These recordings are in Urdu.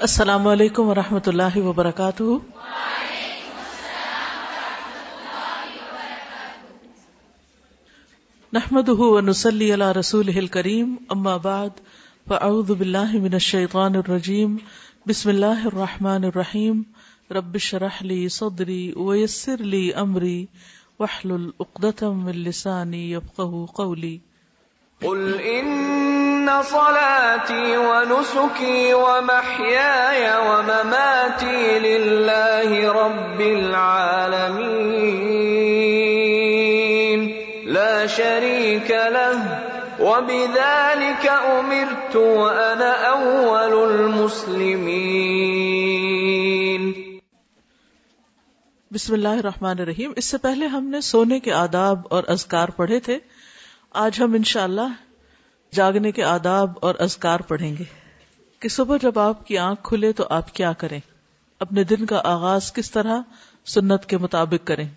السلام علیکم و رحمۃ اللہ وبرکاتہ۔ نحمد ونسلی علی رسول کریم اما بعد، فاعوذ باللہ من الشیطان الرجیم، بسم اللہ الرحمن الرحیم، رب شرح لی صدری ویسر لی امری وحلل اقدتم من لسانی یفقہ قولی۔ قل ان صلاتي ونسكي ومحياي ومماتي لله رب العالمين لا شريك له وبذلك امرت وانا اول المسلمين بسم اللہ الرحمن الرحیم۔ اس سے پہلے ہم نے سونے کے آداب اور اذکار پڑھے تھے۔ آج ہم انشاءاللہ جاگنے کے آداب اور اذکار پڑھیں گے کہ صبح جب آپ کی آنکھ کھلے تو آپ کیا کریں؟ اپنے دن کا آغاز کس طرح سنت کے مطابق کریں؟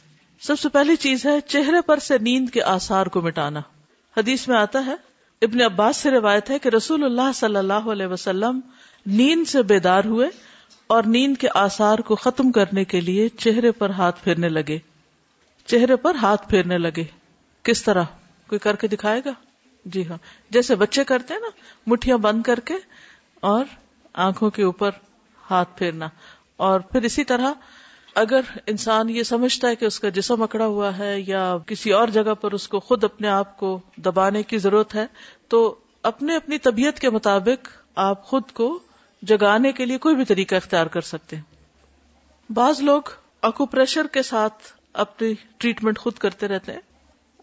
سب سے پہلی چیز ہے چہرے پر سے نیند کے آثار کو مٹانا۔ حدیث میں آتا ہے، ابن عباس سے روایت ہے کہ رسول اللہ صلی اللہ علیہ وسلم نیند سے بیدار ہوئے اور نیند کے آثار کو ختم کرنے کے لیے چہرے پر ہاتھ پھیرنے لگے۔ چہرے پر ہاتھ پھیرنے لگے۔ کس طرح؟ کوئی کر کے دکھائے گا؟ جی ہاں۔ جیسے بچے کرتے ہیں نا، مٹھیاں بند کر کے اور آنکھوں کے اوپر ہاتھ پھیرنا۔ اور پھر اسی طرح اگر انسان یہ سمجھتا ہے کہ اس کا جسم اکڑا ہوا ہے یا کسی اور جگہ پر اس کو خود اپنے آپ کو دبانے کی ضرورت ہے، تو اپنے اپنی طبیعت کے مطابق آپ خود کو جگانے کے لیے کوئی بھی طریقہ اختیار کر سکتے ہیں۔ بعض لوگ اکو پریشر کے ساتھ اپنی ٹریٹمنٹ خود کرتے رہتے ہیں۔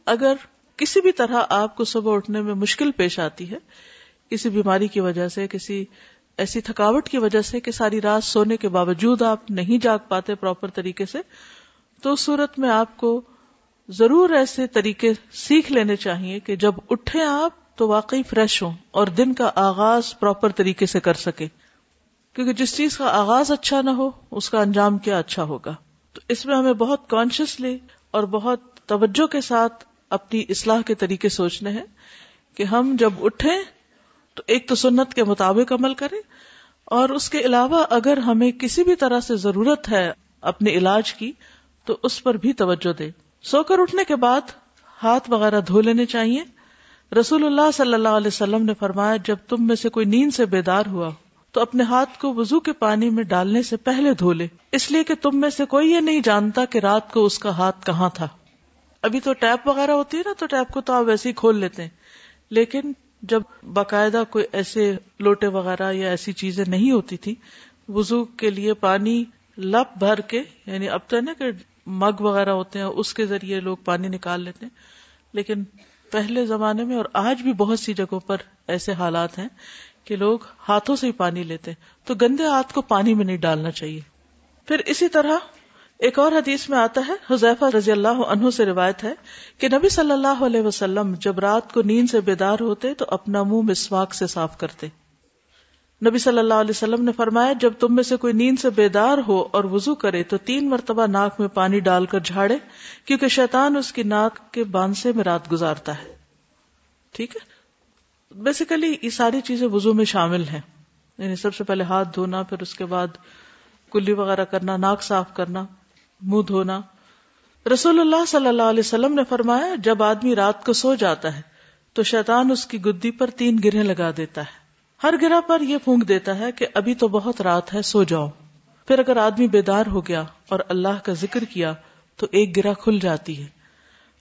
اگر کسی بھی طرح آپ کو صبح اٹھنے میں مشکل پیش آتی ہے، کسی بیماری کی وجہ سے، کسی ایسی تھکاوٹ کی وجہ سے کہ ساری رات سونے کے باوجود آپ نہیں جاگ پاتے پراپر طریقے سے، تو اس صورت میں آپ کو ضرور ایسے طریقے سیکھ لینے چاہیے کہ جب اٹھے آپ تو واقعی فریش ہوں اور دن کا آغاز پراپر طریقے سے کر سکے کیونکہ جس چیز کا آغاز اچھا نہ ہو، اس کا انجام کیا اچھا ہوگا۔ تو اس میں ہمیں بہت کانشیسلی اور بہت توجہ کے ساتھ اپنی اصلاح کے طریقے سوچنے ہیں کہ ہم جب اٹھیں تو ایک تو سنت کے مطابق عمل کریں اور اس کے علاوہ اگر ہمیں کسی بھی طرح سے ضرورت ہے اپنے علاج کی تو اس پر بھی توجہ دے سو کر اٹھنے کے بعد ہاتھ وغیرہ دھو لینے چاہیے۔ رسول اللہ صلی اللہ علیہ وسلم نے فرمایا، جب تم میں سے کوئی نیند سے بیدار ہوا تو اپنے ہاتھ کو وضو کے پانی میں ڈالنے سے پہلے دھو لے۔ اس لیے کہ تم میں سے کوئی یہ نہیں جانتا کہ رات کو اس کا ہاتھ کہاں تھا۔ ابھی تو ٹیپ وغیرہ ہوتی ہے نا، تو ٹیپ کو تو آپ ویسے ہی کھول لیتے ہیں۔ لیکن جب باقاعدہ کوئی ایسے لوٹے وغیرہ یا ایسی چیزیں نہیں ہوتی تھی وزو کے لیے پانی لپ بھر کے یعنی اب تو نا کہ مگ وغیرہ ہوتے ہیں، اس کے ذریعے لوگ پانی نکال لیتے ہیں۔ لیکن پہلے زمانے میں اور آج بھی بہت سی جگہوں پر ایسے حالات ہیں کہ لوگ ہاتھوں سے ہی پانی لیتے ہیں۔ تو گندے ہاتھ کو پانی میں نہیں ڈالنا چاہیے۔ پھر اسی طرح ایک اور حدیث میں آتا ہے، حذیفہ رضی اللہ عنہ سے روایت ہے کہ نبی صلی اللہ علیہ وسلم جب رات کو نیند سے بیدار ہوتے تو اپنا منہ مسواک سے صاف کرتے۔ نبی صلی اللہ علیہ وسلم نے فرمایا، جب تم میں سے کوئی نیند سے بیدار ہو اور وضو کرے تو تین مرتبہ ناک میں پانی ڈال کر جھاڑے، کیونکہ شیطان اس کی ناک کے بانسے میں رات گزارتا ہے۔ ٹھیک ہے؟ بیسیکلی یہ ساری چیزیں وضو میں شامل ہیں۔ یعنی سب سے پہلے ہاتھ دھونا، پھر اس کے بعد کلی وغیرہ کرنا، ناک صاف کرنا۔ منہ دھونا۔ رسول اللہ صلی اللہ علیہ وسلم نے فرمایا، جب آدمی رات کو سو جاتا ہے، تو شیطان اس کی گدی پر تین گرہ لگا دیتا ہے۔ ہر گرہ پر یہ پھونک دیتا ہے کہ ابھی تو بہت رات ہے، سو جاؤ۔ پھر اگر آدمی بیدار ہو گیا اور اللہ کا ذکر کیا، تو ایک گرہ کھل جاتی ہے۔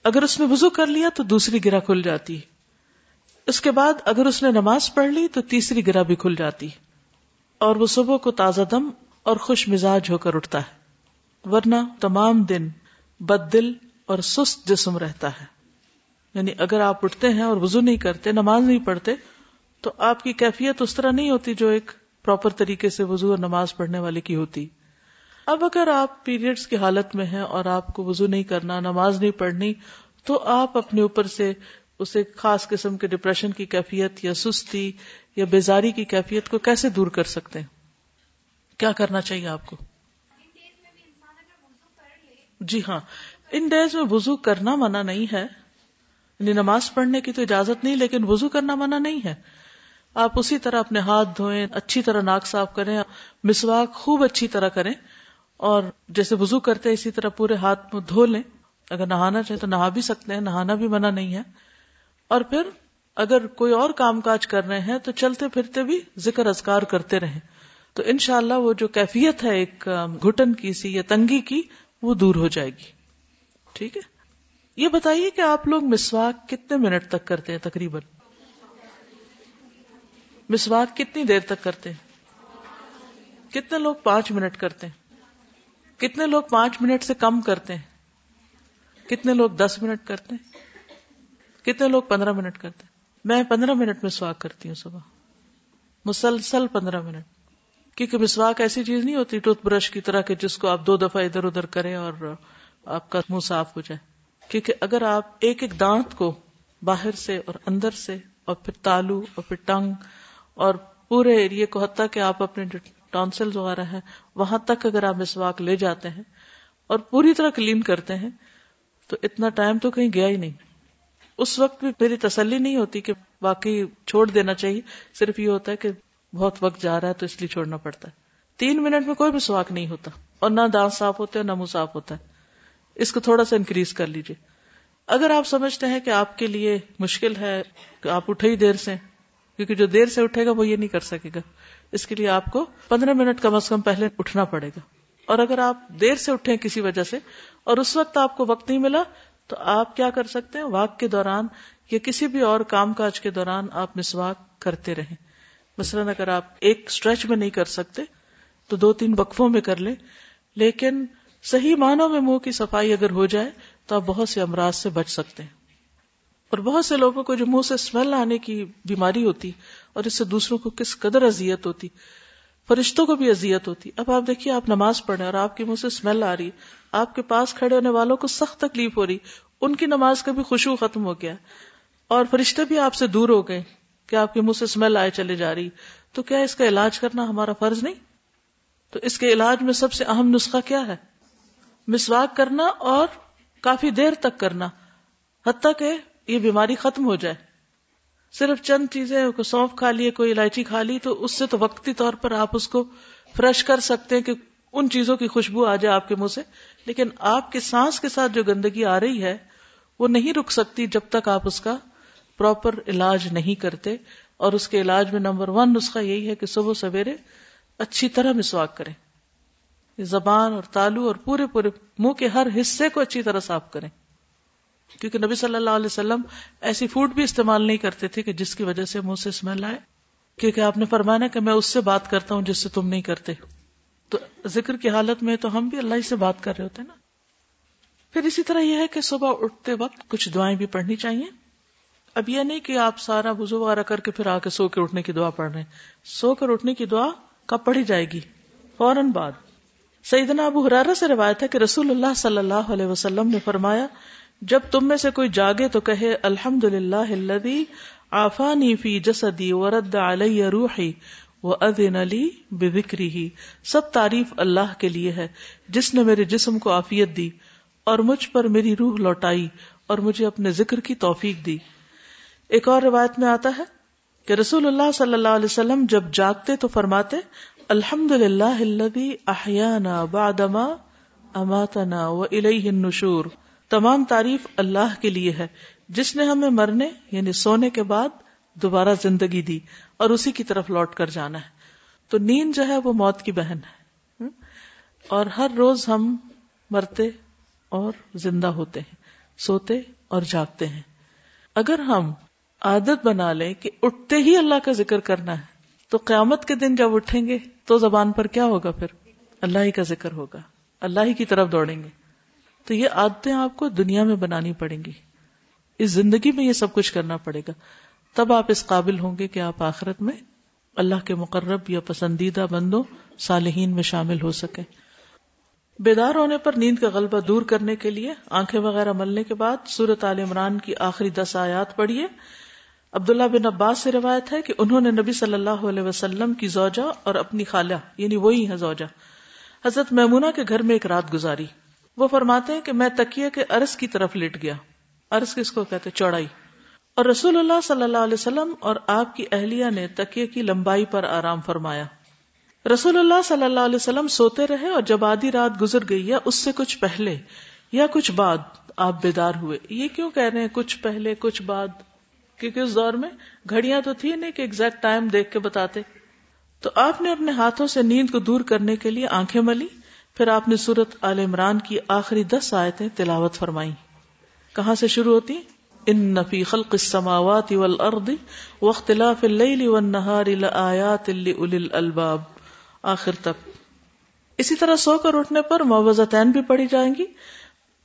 اگر اس نے وضو کر لیا، تو دوسری گرہ کھل جاتی ہے۔ اس کے بعد اگر اس نے نماز پڑھ لی، تو تیسری گرہ بھی کھل جاتی ہے۔ اور وہ صبح کو تازہ دم اور خوش مزاج ہو کر اٹھتا ہے۔ ورنہ تمام دن بد دل اور سست جسم رہتا ہے۔ یعنی اگر آپ اٹھتے ہیں اور وضو نہیں کرتے، نماز نہیں پڑھتے، تو آپ کی کیفیت اس طرح نہیں ہوتی جو ایک پراپر طریقے سے وضو اور نماز پڑھنے والے کی ہوتی۔ اب اگر آپ پیریڈس کی حالت میں ہیں اور آپ کو وضو نہیں کرنا، نماز نہیں پڑھنی، تو آپ اپنے اوپر سے اسے خاص قسم کے ڈپریشن کی کیفیت یا سستی یا بیزاری کی کیفیت کو کیسے دور کر سکتے ہیں؟ کیا کرنا چاہیے آپ کو؟ جی ہاں ان ڈیز میں وضو کرنا منع نہیں ہے۔ یعنی نماز پڑھنے کی تو اجازت نہیں، لیکن وضو کرنا منع نہیں ہے۔ آپ اسی طرح اپنے ہاتھ دھوئیں، اچھی طرح ناک صاف کریں، مسواک خوب اچھی طرح کریں۔ اور جیسے وضو کرتے اسی طرح پورے ہاتھ میں دھو لیں۔ اگر نہانا چاہے تو نہا بھی سکتے ہیں، نہانا بھی منع نہیں ہے۔ اور پھر اگر کوئی اور کام کاج کر رہے ہیں، تو چلتے پھرتے بھی ذکر ازکار کرتے رہیں۔ تو انشاءاللہ وہ جو کیفیت ہے، ایک گھٹن کی سی یا تنگی کی وہ دور ہو جائے گی۔ ٹھیک ہے؟ یہ بتائیے کہ آپ لوگ مسواک کتنے منٹ تک کرتے ہیں تقریباً؟ مسواک کتنی دیر تک کرتے ہیں؟ کتنے لوگ پانچ منٹ کرتے ہیں؟ کتنے لوگ پانچ منٹ سے کم کرتے ہیں؟ کتنے لوگ دس منٹ کرتے ہیں؟ کتنے لوگ پندرہ منٹ کرتے ہیں؟ میں پندرہ منٹ میں سواگ کرتی ہوں صبح۔ مسلسل پندرہ منٹ۔ کیونکہ مسواک ایسی چیز نہیں ہوتی ٹوتھ برش کی طرح کہ جس کو آپ دو دفعہ ادھر ادھر کریں اور آپ کا منہ صاف ہو جائے۔ کیونکہ اگر آپ ایک ایک دانت کو باہر سے اور اندر سے اور پھر تالو اور پھر ٹنگ اور پورے ایریے کو، حتیٰ کہ آپ اپنے جو ٹانسل وغیرہ ہے وہاں تک اگر آپ مسواک لے جاتے ہیں اور پوری طرح کلین کرتے ہیں، تو اتنا ٹائم تو کہیں گیا ہی نہیں۔ اس وقت بھی میری تسلی نہیں ہوتی کہ باقی چھوڑ دینا چاہیے، صرف یہ ہوتا ہے کہ بہت وقت جا رہا ہے تو اس لیے چھوڑنا پڑتا ہے۔ تین منٹ میں کوئی بھی سواک نہیں ہوتا۔ اور نہ دانت صاف ہوتے نہ منہ صاف ہوتا ہے۔ اس کو تھوڑا سا انکریز کر لیجیے اگر آپ سمجھتے ہیں کہ آپ کے لیے مشکل ہے کہ آپ اٹھے ہی دیر سے، کیونکہ جو دیر سے اٹھے گا وہ یہ نہیں کر سکے گا۔ اس کے لیے آپ کو پندرہ منٹ کم از کم پہلے اٹھنا پڑے گا۔ اور اگر آپ دیر سے اٹھے کسی وجہ سے اور اس وقت آپ کو وقت نہیں ملا، تو آپ کیا کر سکتے ہیں؟ واک کے دوران یا کسی بھی اور کام کاج کے دوران آپ مسواک کرتے رہیں۔ مثلاً اگر آپ ایک اسٹریچ میں نہیں کر سکتے، تو دو تین وقفوں میں کر لیں۔ لیکن صحیح معنوں میں منہ کی صفائی اگر ہو جائے، تو آپ بہت سے امراض سے بچ سکتے ہیں۔ اور بہت سے لوگوں کو جو منہ سے اسمیل آنے کی بیماری ہوتی اور اس سے دوسروں کو کس قدر اذیت ہوتی، فرشتوں کو بھی اذیت ہوتی۔ اب آپ دیکھیے، آپ نماز پڑھیں اور آپ کے منہ سے اسمیل آ رہی، آپ کے پاس کھڑے ہونے والوں کو سخت تکلیف ہو رہی، ان کی نماز کا بھی خوشبو ختم ہو گیا۔ اور فرشتے بھی آپ سے دور ہو گئے۔ کہ آپ کے منہ سے اسمیل آئے چلے جا رہی۔ تو کیا اس کا علاج کرنا ہمارا فرض نہیں؟ تو اس کے علاج میں سب سے اہم نسخہ کیا ہے؟ مسواک کرنا اور کافی دیر تک کرنا۔ حتیٰ کہ یہ بیماری ختم ہو جائے۔ صرف چند چیزیں سونف کھا لیے، کوئی الائچی کھا لی، تو اس سے تو وقتی طور پر آپ اس کو فریش کر سکتے ہیں کہ ان چیزوں کی خوشبو آ جائے آپ کے منہ سے۔ لیکن آپ کے سانس کے ساتھ جو گندگی آ رہی ہے، وہ نہیں رک سکتی جب تک آپ اس کا پراپر علاج نہیں کرتے اور اس کے علاج میں نمبر ون نسخہ یہی ہے کہ صبح سویرے اچھی طرح مسواک کریں۔ زبان اور تالو اور پورے پورے منہ کے ہر حصے کو اچھی طرح صاف کریں۔ کیونکہ نبی صلی اللہ علیہ وسلم ایسی فوڈ بھی استعمال نہیں کرتے تھے کہ جس کی وجہ سے منہ سے اسمیل آئے۔ کیونکہ آپ نے فرمایا کہ میں اس سے بات کرتا ہوں جس سے تم نہیں کرتے۔ تو ذکر کی حالت میں تو ہم بھی اللہ سے بات کر رہے ہوتے نا۔ پھر اسی طرح یہ ہے کہ صبح اٹھتے وقت کچھ دعائیں بھی پڑھنی چاہیے۔ اب یہ نہیں کہ آپ سارا وزو وغیرہ کر کے پھر آ کے سو کے اٹھنے کی دعا پڑھ رہے ہیں۔ سو کر اٹھنے کی دعا کب پڑھی جائے گی؟ فوراً بعد۔ سیدنا ابو حرارہ سے روایت ہے کہ رسول اللہ صلی اللہ علیہ وسلم نے فرمایا، جب تم میں سے کوئی جاگے تو کہے الحمد للہ آفانی فی جسدی ورد علی روحی وہ ادن علی بکری ہی سب تعریف اللہ کے لیے ہے۔ جس نے میرے جسم کو آفیت دی اور مجھ پر میری روح لوٹائی اور مجھے اپنے ذکر کی توفیق دی۔ ایک اور روایت میں آتا ہے کہ رسول اللہ صلی اللہ علیہ وسلم جب جاگتے تو فرماتے الحمد للہ احیانا بعدما اماتنا و الیہ النشور. تمام تعریف اللہ کے لیے ہے۔ جس نے ہمیں مرنے یعنی سونے کے بعد دوبارہ زندگی دی اور اسی کی طرف لوٹ کر جانا ہے۔ تو نیند جو ہے وہ موت کی بہن ہے۔ اور ہر روز ہم مرتے اور زندہ ہوتے ہیں، سوتے اور جاگتے ہیں۔ اگر ہم عادت بنا لیں کہ اٹھتے ہی اللہ کا ذکر کرنا ہے۔ تو قیامت کے دن جب اٹھیں گے تو زبان پر کیا ہوگا پھر؟ اللہ ہی کا ذکر ہوگا۔ اللہ ہی کی طرف دوڑیں گے۔ تو یہ عادتیں آپ کو دنیا میں بنانی پڑیں گی۔ اس زندگی میں یہ سب کچھ کرنا پڑے گا۔ تب آپ اس قابل ہوں گے کہ آپ آخرت میں اللہ کے مقرب یا پسندیدہ بندوں، صالحین میں شامل ہو سکے بیدار ہونے پر نیند کا غلبہ دور کرنے کے لیے، آنکھیں وغیرہ ملنے کے بعد سورت عال عمران کی آخری دس آیات پڑھیے۔ عبداللہ بن عباس سے روایت ہے کہ انہوں نے نبی صلی اللہ علیہ وسلم کی زوجہ اور اپنی خالہ یعنی وہی ہے زوجہ۔ حضرت میمونا کے گھر میں ایک رات گزاری۔ وہ فرماتے ہیں کہ میں تکیے کے ارس کی طرف لٹ گیا۔ ارس کس کو کہتے چوڑائی۔ اور رسول اللہ صلی اللہ علیہ وسلم اور آپ کی اہلیہ نے تکیے کی لمبائی پر آرام فرمایا۔ رسول اللہ صلی اللہ علیہ وسلم سوتے رہے اور جب آدھی رات گزر گئی یا اس سے کچھ پہلے یا کچھ بعد آپ بیدار ہوئے۔ یہ کیوں کہہ رہے ہیں کچھ پہلے، کچھ بعد؟ کیونکہ اس دور میں گھڑیاں تو تھی نہیں کہ ایگزیکٹ ٹائم دیکھ کے بتاتے۔ تو آپ نے اپنے ہاتھوں سے نیند کو دور کرنے کے لیے آنکھیں ملی، پھر آپ نے سورت عال عمران کی آخری دس آیتیں تلاوت فرمائی کہاں سے شروع ہوتی؟ ان نفی خلق السماوات والارض واختلاف اللیل والنہار لآیات لأولی الالباب آخر تک۔ اسی طرح سو کر اٹھنے پر معوضتین بھی پڑھی جائیں گی۔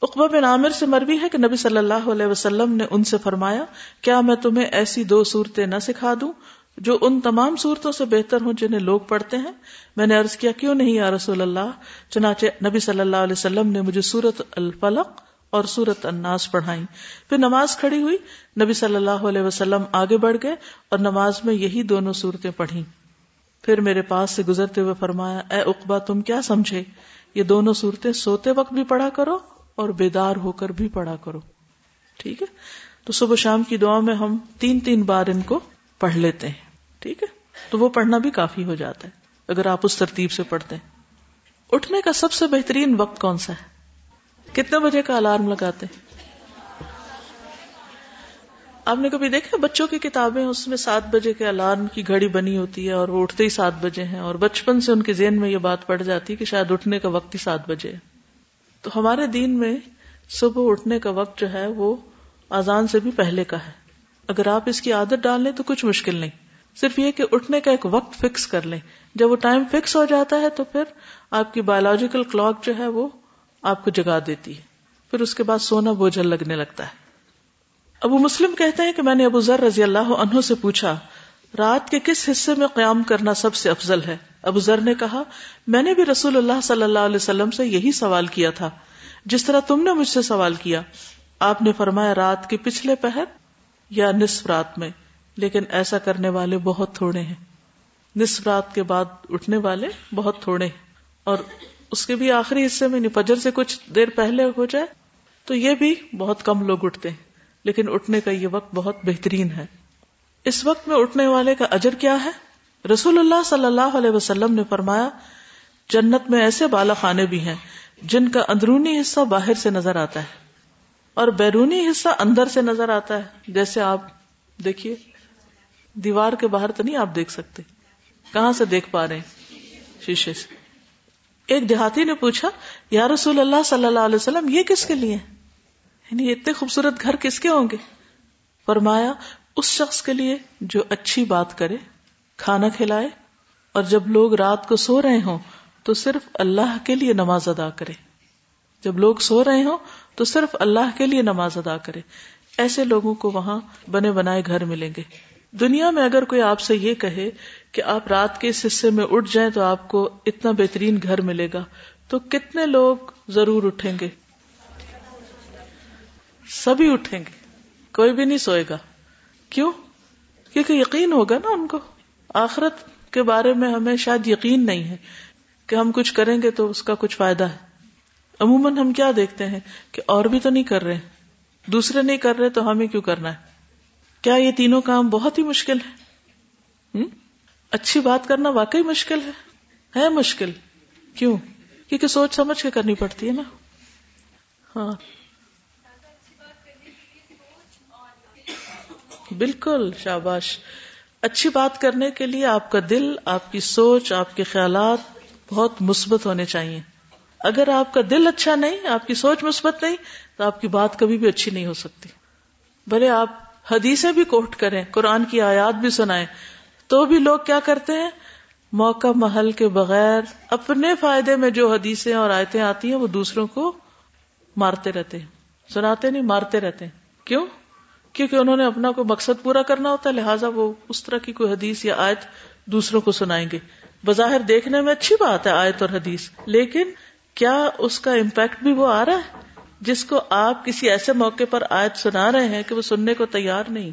اقبا بن عامر سے مربی ہے کہ نبی صلی اللہ علیہ وسلم نے ان سے فرمایا، کیا میں تمہیں ایسی دو صورتیں نہ سکھا دوں؟ جو ان تمام صورتوں سے بہتر ہوں جنہیں لوگ پڑھتے ہیں۔ میں نے عرض کیا، کیوں نہیں یا رسول اللہ؟ چنانچہ نبی صلی اللہ علیہ وسلم نے مجھے سورت الفلق اور سورت الناس پڑھائی پھر نماز کھڑی ہوئی، نبی صلی اللہ علیہ وسلم آگے بڑھ گئے اور نماز میں یہی دونوں صورتیں پڑھی پھر میرے پاس سے گزرتے ہوئے فرمایا، اے اقبا تم کیا سمجھے؟ یہ دونوں صورتیں سوتے وقت بھی پڑھا کرو اور بیدار ہو کر بھی پڑھا کرو۔ ٹھیک ہے؟ تو صبح شام کی دعا میں ہم تین تین بار ان کو پڑھ لیتے ہیں۔ ٹھیک ہے؟ تو وہ پڑھنا بھی کافی ہو جاتا ہے۔ اگر آپ اس ترتیب سے پڑھتے ہیں۔ اٹھنے کا سب سے بہترین وقت کون سا ہے؟ کتنے بجے کا الارم لگاتے ہیں؟ آپ نے کبھی دیکھا بچوں کی کتابیں اس میں سات بجے کے الارم کی گھڑی بنی ہوتی ہے اور وہ اٹھتے ہی سات بجے ہیں اور بچپن سے ان کے ذہن میں یہ بات پڑ جاتی ہے کہ شاید اٹھنے کا وقت ہی سات بجے ہے۔ تو ہمارے دین میں صبح اٹھنے کا وقت جو ہے وہ آزان سے بھی پہلے کا ہے۔ اگر آپ اس کی عادت ڈال لیں تو کچھ مشکل نہیں۔ صرف یہ کہ اٹھنے کا ایک وقت فکس کر لیں۔ جب وہ ٹائم فکس ہو جاتا ہے تو پھر آپ کی بایولوجیکل کلاک جو ہے وہ آپ کو جگا دیتی ہے۔ پھر اس کے بعد سونا بوجھل لگنے لگتا ہے۔ ابو مسلم کہتے ہیں کہ میں نے ابو ذر رضی اللہ عنہ سے پوچھا رات کے کس حصے میں قیام کرنا سب سے افضل ہے؟ ابو ذر نے کہا، میں نے بھی رسول اللہ صلی اللہ علیہ وسلم سے یہی سوال کیا تھا۔ جس طرح تم نے مجھ سے سوال کیا، آپ نے فرمایا رات کے پچھلے پہر یا نصف رات میں، لیکن ایسا کرنے والے بہت تھوڑے ہیں۔ نصف رات کے بعد اٹھنے والے بہت تھوڑے ہیں۔ اور اس کے بھی آخری حصے میں یعنی فجر سے کچھ دیر پہلے ہو جائے، تو یہ بھی بہت کم لوگ اٹھتے ہیں۔ لیکن اٹھنے کا یہ وقت بہت بہترین ہے۔ اس وقت میں اٹھنے والے کا اجر کیا ہے؟ رسول اللہ صلی اللہ علیہ وسلم نے فرمایا، جنت میں ایسے بالا خانے بھی ہیں جن کا اندرونی حصہ باہر سے نظر آتا ہے اور بیرونی حصہ اندر سے نظر آتا ہے۔ جیسے آپ دیکھیے، دیوار کے باہر تو نہیں آپ دیکھ سکتے۔ کہاں سے دیکھ پا رہے ہیں؟ شیشے سے۔ ایک دیہاتی نے پوچھا، یا رسول اللہ صلی اللہ علیہ وسلم، یہ کس کے لیے یعنی اتنے خوبصورت گھر کس کے ہوں گے؟ فرمایا اس شخص کے لیے جو اچھی بات کرے، کھانا کھلائے، اور جب لوگ رات کو سو رہے ہوں تو صرف اللہ کے لیے نماز ادا کرے۔ جب لوگ سو رہے ہوں تو صرف اللہ کے لیے نماز ادا کرے۔ ایسے لوگوں کو وہاں بنے بنائے گھر ملیں گے۔ دنیا میں اگر کوئی آپ سے یہ کہے کہ آپ رات کے اس حصے میں اٹھ جائیں تو آپ کو اتنا بہترین گھر ملے گا، تو کتنے لوگ ضرور اٹھیں گے؟ سبھی اٹھیں گے۔ کوئی بھی نہیں سوئے گا۔ کیوں؟ کیونکہ یقین ہوگا نا ان کو۔ آخرت کے بارے میں ہمیں شاید یقین نہیں ہے کہ ہم کچھ کریں گے تو اس کا کچھ فائدہ ہے۔ عموماً ہم کیا دیکھتے ہیں کہ اور بھی تو نہیں کر رہے۔ دوسرے نہیں کر رہے تو ہمیں کیوں کرنا ہے؟ کیا یہ تینوں کام بہت ہی مشکل ہے اچھی بات کرنا واقعی مشکل ہے۔ ہے مشکل۔ کیوں؟ کیونکہ سوچ سمجھ کے کرنی پڑتی ہے نا۔ ہاں۔ بالکل، شاباش۔ اچھی بات کرنے کے لیے آپ کا دل، آپ کی سوچ، آپ کے خیالات بہت مثبت ہونے چاہیے۔ اگر آپ کا دل اچھا نہیں، آپ کی سوچ مثبت نہیں، تو آپ کی بات کبھی بھی اچھی نہیں ہو سکتی۔ بھلے آپ حدیثیں بھی کوٹ کریں، قرآن کی آیات بھی سنائیں، تو بھی لوگ کیا کرتے ہیں؟ موقع محل کے بغیر اپنے فائدے میں جو حدیثیں اور آیتیں آتی ہیں، وہ دوسروں کو مارتے رہتے ہیں۔ سناتے نہیں، مارتے رہتے ہیں۔ کیوں؟ کیونکہ انہوں نے اپنا کوئی مقصد پورا کرنا ہوتا ہے، لہٰذا وہ اس طرح کی کوئی حدیث یا آیت دوسروں کو سنائیں گے۔ بظاہر دیکھنے میں اچھی بات ہے آیت اور حدیث، لیکن کیا اس کا امپیکٹ بھی وہ آ رہا ہے؟ جس کو آپ کسی ایسے موقع پر آیت سنا رہے ہیں کہ وہ سننے کو تیار نہیں،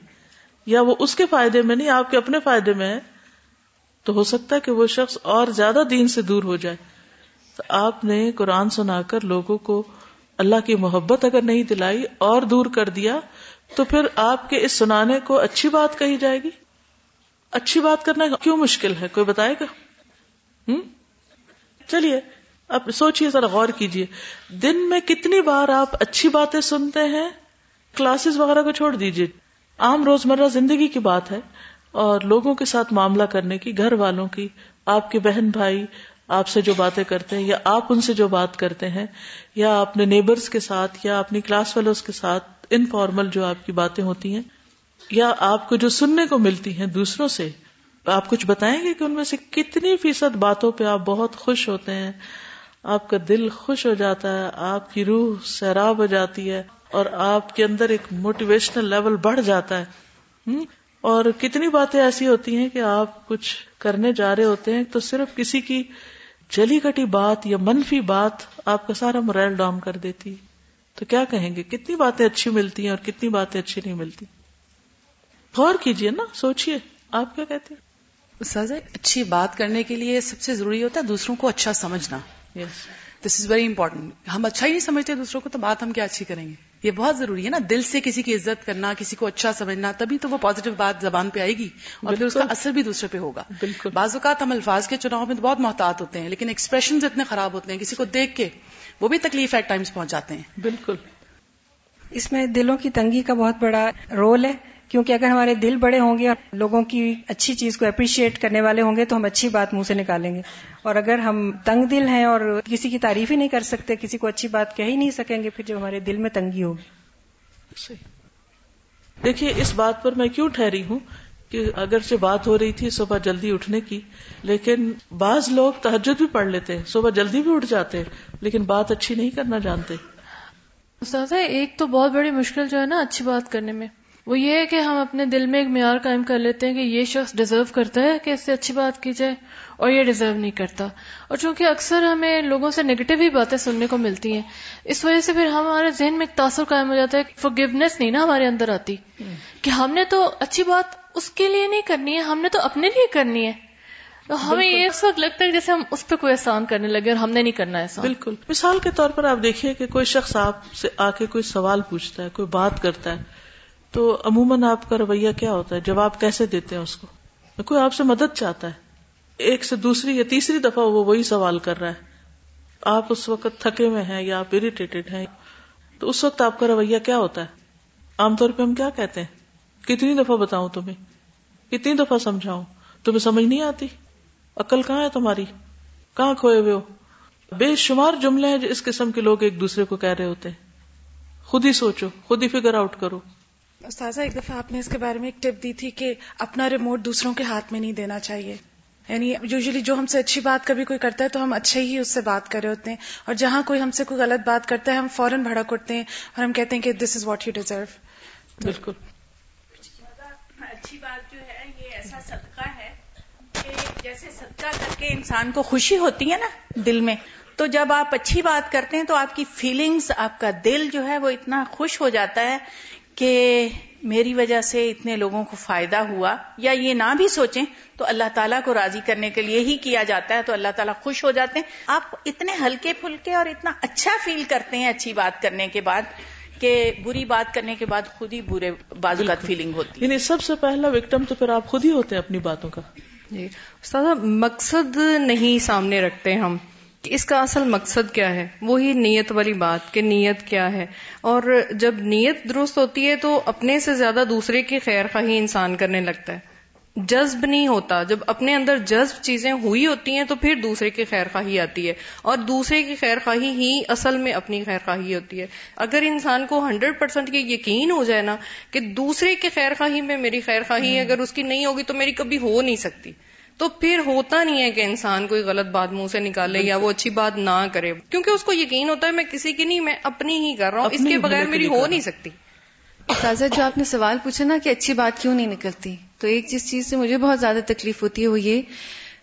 یا وہ اس کے فائدے میں نہیں، آپ کے اپنے فائدے میں ہے تو ہو سکتا ہے کہ وہ شخص اور زیادہ دین سے دور ہو جائے۔ تو آپ نے قرآن سنا کر لوگوں کو اللہ کی محبت اگر نہیں دلائی اور دور کر دیا تو پھر آپ کے اس سنانے کو اچھی بات کہی جائے گی؟ اچھی بات کرنا کیوں مشکل ہے؟ کوئی بتائے گا؟ ہوں چلیے، اب سوچیے ذرا غور کیجیے دن میں کتنی بار آپ اچھی باتیں سنتے ہیں؟ کلاسز وغیرہ کو چھوڑ دیجیے عام روزمرہ زندگی کی بات ہے اور لوگوں کے ساتھ معاملہ کرنے کی، گھر والوں کی، آپ کے بہن بھائی، آپ سے جو باتیں کرتے ہیں یا آپ ان سے جو بات کرتے ہیں، یا اپنے نیبرز کے ساتھ یا اپنی کلاس فیلوز کے ساتھ۔ انفارمل جو آپ کی باتیں ہوتی ہیں، یا آپ کو جو سننے کو ملتی ہیں دوسروں سے، آپ کچھ بتائیں گے کہ ان میں سے کتنی فیصد باتوں پہ آپ بہت خوش ہوتے ہیں، آپ کا دل خوش ہو جاتا ہے، آپ کی روح سیراب ہو جاتی ہے اور آپ کے اندر ایک موٹیویشنل لیول بڑھ جاتا ہے۔ اور کتنی باتیں ایسی ہوتی ہیں کہ آپ کچھ کرنے جا رہے ہوتے ہیں تو صرف کسی کی جلی کٹی بات یا منفی بات آپ کا سارا مرائل ڈاؤن کر دیتی۔ تو کیا کہیں گے؟ کتنی باتیں اچھی ملتی ہیں اور کتنی باتیں اچھی نہیں ملتی۔ غور کیجیے نا سوچیے آپ کیا کہتے ہیں؟ اچھی بات کرنے کے لیے سب سے ضروری ہوتا ہے دوسروں کو اچھا سمجھنا۔ دس از ویری امپورٹنٹ ہم اچھا ہی نہیں سمجھتے دوسروں کو تو بات ہم کیا اچھی کریں گے؟ یہ بہت ضروری ہے نا دل سے کسی کی عزت کرنا کسی کو اچھا سمجھنا تبھی تو وہ پازیٹو بات زبان پہ آئے گی اور پھر اس کا اثر بھی دوسرے پہ ہوگا۔ بالکل۔ بعض اوقات ہم الفاظ کے چناؤ میں تو بہت محتاط ہوتے ہیں لیکن ایکسپریشن اتنے خراب ہوتے ہیں کسی کو دیکھ کے وہ بھی تکلیف ایٹ ٹائمز پہنچ جاتے ہیں۔ بالکل۔ اس میں دلوں کی تنگی کا بہت بڑا رول ہے کیونکہ اگر ہمارے دل بڑے ہوں گے اور لوگوں کی اچھی چیز کو اپریشیٹ کرنے والے ہوں گے تو ہم اچھی بات منہ سے نکالیں گے۔ اور اگر ہم تنگ دل ہیں اور کسی کی تعریف ہی نہیں کر سکتے کسی کو اچھی بات کہہ ہی نہیں سکیں گے پھر جو ہمارے دل میں تنگی ہوگی۔ دیکھیے اس بات پر میں کیوں ٹھہری ہوں؟ کہ اگر سے بات ہو رہی تھی صبح جلدی اٹھنے کی، لیکن بعض لوگ تحجد بھی پڑھ لیتے صبح جلدی بھی اٹھ جاتے لیکن بات اچھی نہیں کرنا جانتے۔ استاذہ، ایک تو بہت بڑی مشکل جو ہے نا، اچھی بات کرنے میں۔ وہ یہ ہے کہ ہم اپنے دل میں ایک معیار قائم کر لیتے ہیں کہ یہ شخص ڈیزرو کرتا ہے کہ اس سے اچھی بات کی جائے اور یہ ڈیزرو نہیں کرتا۔ اور چونکہ اکثر ہمیں لوگوں سے نیگیٹو ہی باتیں سننے کو ملتی ہیں اس وجہ سے پھر ہمارے ذہن میں ایک تاثر قائم ہو جاتا ہے فور گیونیس نہیں نا ہمارے اندر آتی۔ کہ ہم نے تو اچھی بات اس کے لیے نہیں کرنی ہے ہم نے تو اپنے لیے کرنی ہے۔ تو ہمیں یہ اس وقت لگتا ہے جیسے ہم اس پہ کوئی احسان کرنے لگے اور ہم نے نہیں کرنا ایسا بالکل۔ مثال کے طور پر آپ دیکھیے کہ کوئی شخص آپ سے آ کے کوئی سوال پوچھتا ہے کوئی بات کرتا ہے تو عموماً آپ کا رویہ کیا ہوتا ہے؟ جواب کیسے دیتے ہیں اس کو؟ کوئی آپ سے مدد چاہتا ہے۔ ایک سے دوسری یا تیسری دفعہ وہ وہی سوال کر رہا ہے۔ آپ اس وقت تھکے ہوئے ہیں یا آپ اریٹیٹڈ ہیں، تو اس وقت آپ کا رویہ کیا ہوتا ہے؟ عام طور پہ ہم کیا کہتے ہیں؟ کتنی دفعہ بتاؤں تمہیں؟ کتنی دفعہ سمجھاؤں؟ تمہیں سمجھ نہیں آتی؟ عقل کہاں ہے تمہاری؟ کہاں کھوئے ہوئے ہو؟ بے شمار جملے ہیں جو اس قسم کے لوگ ایک دوسرے کو کہہ رہے ہوتے ہیں۔ خود ہی سوچو، خود ہی فگر آؤٹ کرو۔ استاذہ ایک دفعہ آپ نے اس کے بارے میں ایک ٹپ دی تھی کہ اپنا ریموٹ دوسروں کے ہاتھ میں نہیں دینا چاہیے۔ یعنی یوزلی جو ہم سے اچھی بات کبھی کوئی کرتا ہے تو ہم اچھے ہی اس سے بات کر رہے ہوتے ہیں۔ اور جہاں کوئی ہم سے کوئی غلط بات کرتا ہے ہم فوراً بھڑک اٹھتے ہیں اور ہم کہتے ہیں کہ this is what you deserve بالکل۔ اچھی بات جو ہے یہ ایسا صدقہ ہے کہ جیسے صدقہ کر کے انسان کو خوشی ہوتی ہے نا دل میں تو جب آپ اچھی بات کرتے ہیں تو آپ کی فیلنگز آپ کا دل جو ہے وہ اتنا خوش ہو جاتا ہے کہ میری وجہ سے اتنے لوگوں کو فائدہ ہوا یا یہ نہ بھی سوچیں تو اللہ تعالیٰ کو راضی کرنے کے لیے ہی کیا جاتا ہے تو اللہ تعالیٰ خوش ہو جاتے ہیں۔ آپ اتنے ہلکے پھلکے اور اتنا اچھا فیل کرتے ہیں اچھی بات کرنے کے بعد کہ بری بات کرنے کے بعد خود ہی برے بازو کا فیلنگ ہوتی یعنی سب سے پہلا وکٹم تو پھر آپ خود ہی ہوتے ہیں اپنی باتوں کا۔ جی۔ استاد مقصد نہیں سامنے رکھتے ہم۔ کہ اس کا اصل مقصد کیا ہے؟ وہی نیت والی بات کہ نیت کیا ہے؟ اور جب نیت درست ہوتی ہے تو اپنے سے زیادہ دوسرے کی خیر خواہی انسان کرنے لگتا ہے۔ جذب نہیں ہوتا۔ جب اپنے اندر جذب چیزیں ہوئی ہوتی ہیں تو پھر دوسرے کی خیر خواہی آتی ہے۔ اور دوسرے کی خیر خواہی ہی اصل میں اپنی خیر خواہی ہوتی ہے۔ اگر انسان کو ہنڈریڈ پرسینٹ کی یقین ہو جائے نا کہ دوسرے کی خیر خواہی میں میری خیر خواہی اگر اس کی نہیں ہوگی تو میری کبھی ہو نہیں سکتی۔ تو پھر ہوتا نہیں ہے کہ انسان کوئی غلط بات منہ سے نکالے یا وہ اچھی بات نہ کرے۔ کیونکہ اس کو یقین ہوتا ہے میں کسی کی نہیں میں اپنی ہی کر رہا ہوں اس کے بغیر میری ہو نہیں سکتی۔ تازہ جو آپ نے سوال پوچھا نا کہ اچھی بات کیوں نہیں نکلتی تو ایک جس چیز سے مجھے بہت زیادہ تکلیف ہوتی ہے وہ یہ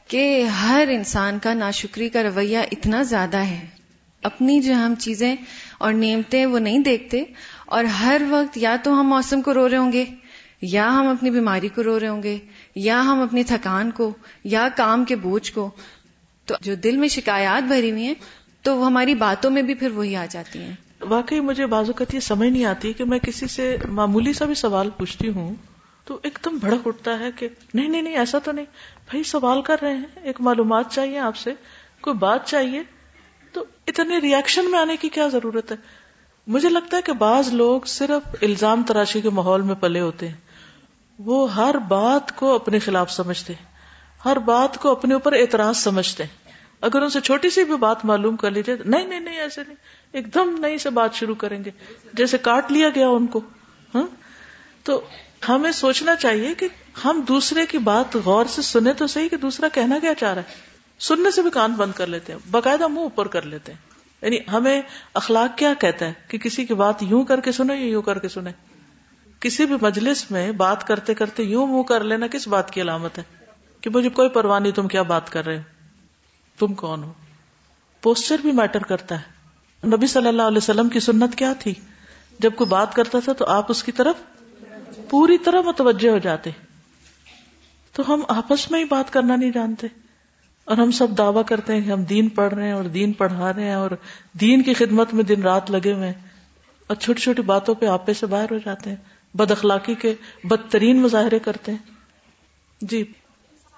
کہ ہر انسان کا ناشکری کا رویہ اتنا زیادہ ہے۔ اپنی جو ہم چیزیں اور نیمتے وہ نہیں دیکھتے اور ہر وقت یا تو ہم موسم کو رو رہے ہوں گے یا ہم اپنی بیماری کو رو رہے ہوں گے۔ یا ہم اپنی تھکان کو یا کام کے بوجھ کو تو جو دل میں شکایات بھری ہوئی ہیں، تو وہ ہماری باتوں میں بھی پھر وہی آ جاتی ہیں۔ واقعی مجھے بازو یہ سمجھ نہیں آتی کہ میں کسی سے معمولی سا بھی سوال پوچھتی ہوں تو ایک دم بھڑک اٹھتا ہے کہ نہیں نہیں نہیں، ایسا تو نہیں۔ بھائی، سوال کر رہے ہیں، ایک معلومات چاہیے آپ سے، کوئی بات چاہیے۔ تو اتنے ریئیکشن میں آنے کی کیا ضرورت ہے؟ مجھے لگتا ہے کہ بعض لوگ صرف الزام تراشی کے ماحول میں پلے ہوتے ہیں۔ وہ ہر بات کو اپنے خلاف سمجھتے ہر بات کو اپنے اوپر اعتراض سمجھتے ہیں۔ اگر ان سے چھوٹی سی بھی بات معلوم کر لیجیے نہیں نہیں نہیں، ایسے نہیں۔ ایک دم نئی سے بات شروع کریں گے۔ جیسے کاٹ لیا گیا ان کو ہاں؟ تو ہمیں سوچنا چاہیے کہ ہم دوسرے کی بات غور سے سنیں تو صحیح کہ دوسرا کہنا کیا چاہ رہا ہے۔ سننے سے بھی کان بند کر لیتے ہیں، باقاعدہ منہ اوپر کر لیتے ہیں۔ یعنی ہمیں اخلاق کیا کہتا ہے کہ کسی کی بات یوں کر کے سنیں یا یوں کر کے سنیں؟ کسی بھی مجلس میں بات کرتے کرتے یوں منہ کر لینا کس بات کی علامت ہے کہ مجھے کوئی پرواہ نہیں تم کیا بات کر رہے ہو؟ تم کون ہو؟ پوسچر بھی میٹر کرتا ہے۔ نبی صلی اللہ علیہ وسلم کی سنت کیا تھی؟ جب کوئی بات کرتا تھا تو آپ اس کی طرف پوری طرح متوجہ ہو جاتے۔ تو ہم آپس میں ہی بات کرنا نہیں جانتے۔ اور ہم سب دعویٰ کرتے ہیں کہ ہم دین پڑھ رہے ہیں اور دین پڑھا رہے ہیں اور دین کی خدمت میں دن رات لگے ہوئے ہیں۔ اور چھوٹی چھوٹی باتوں پہ آپے سے باہر ہو جاتے ہیں۔ بد اخلاقی کے بدترین مظاہرے کرتے ہیں۔ جی۔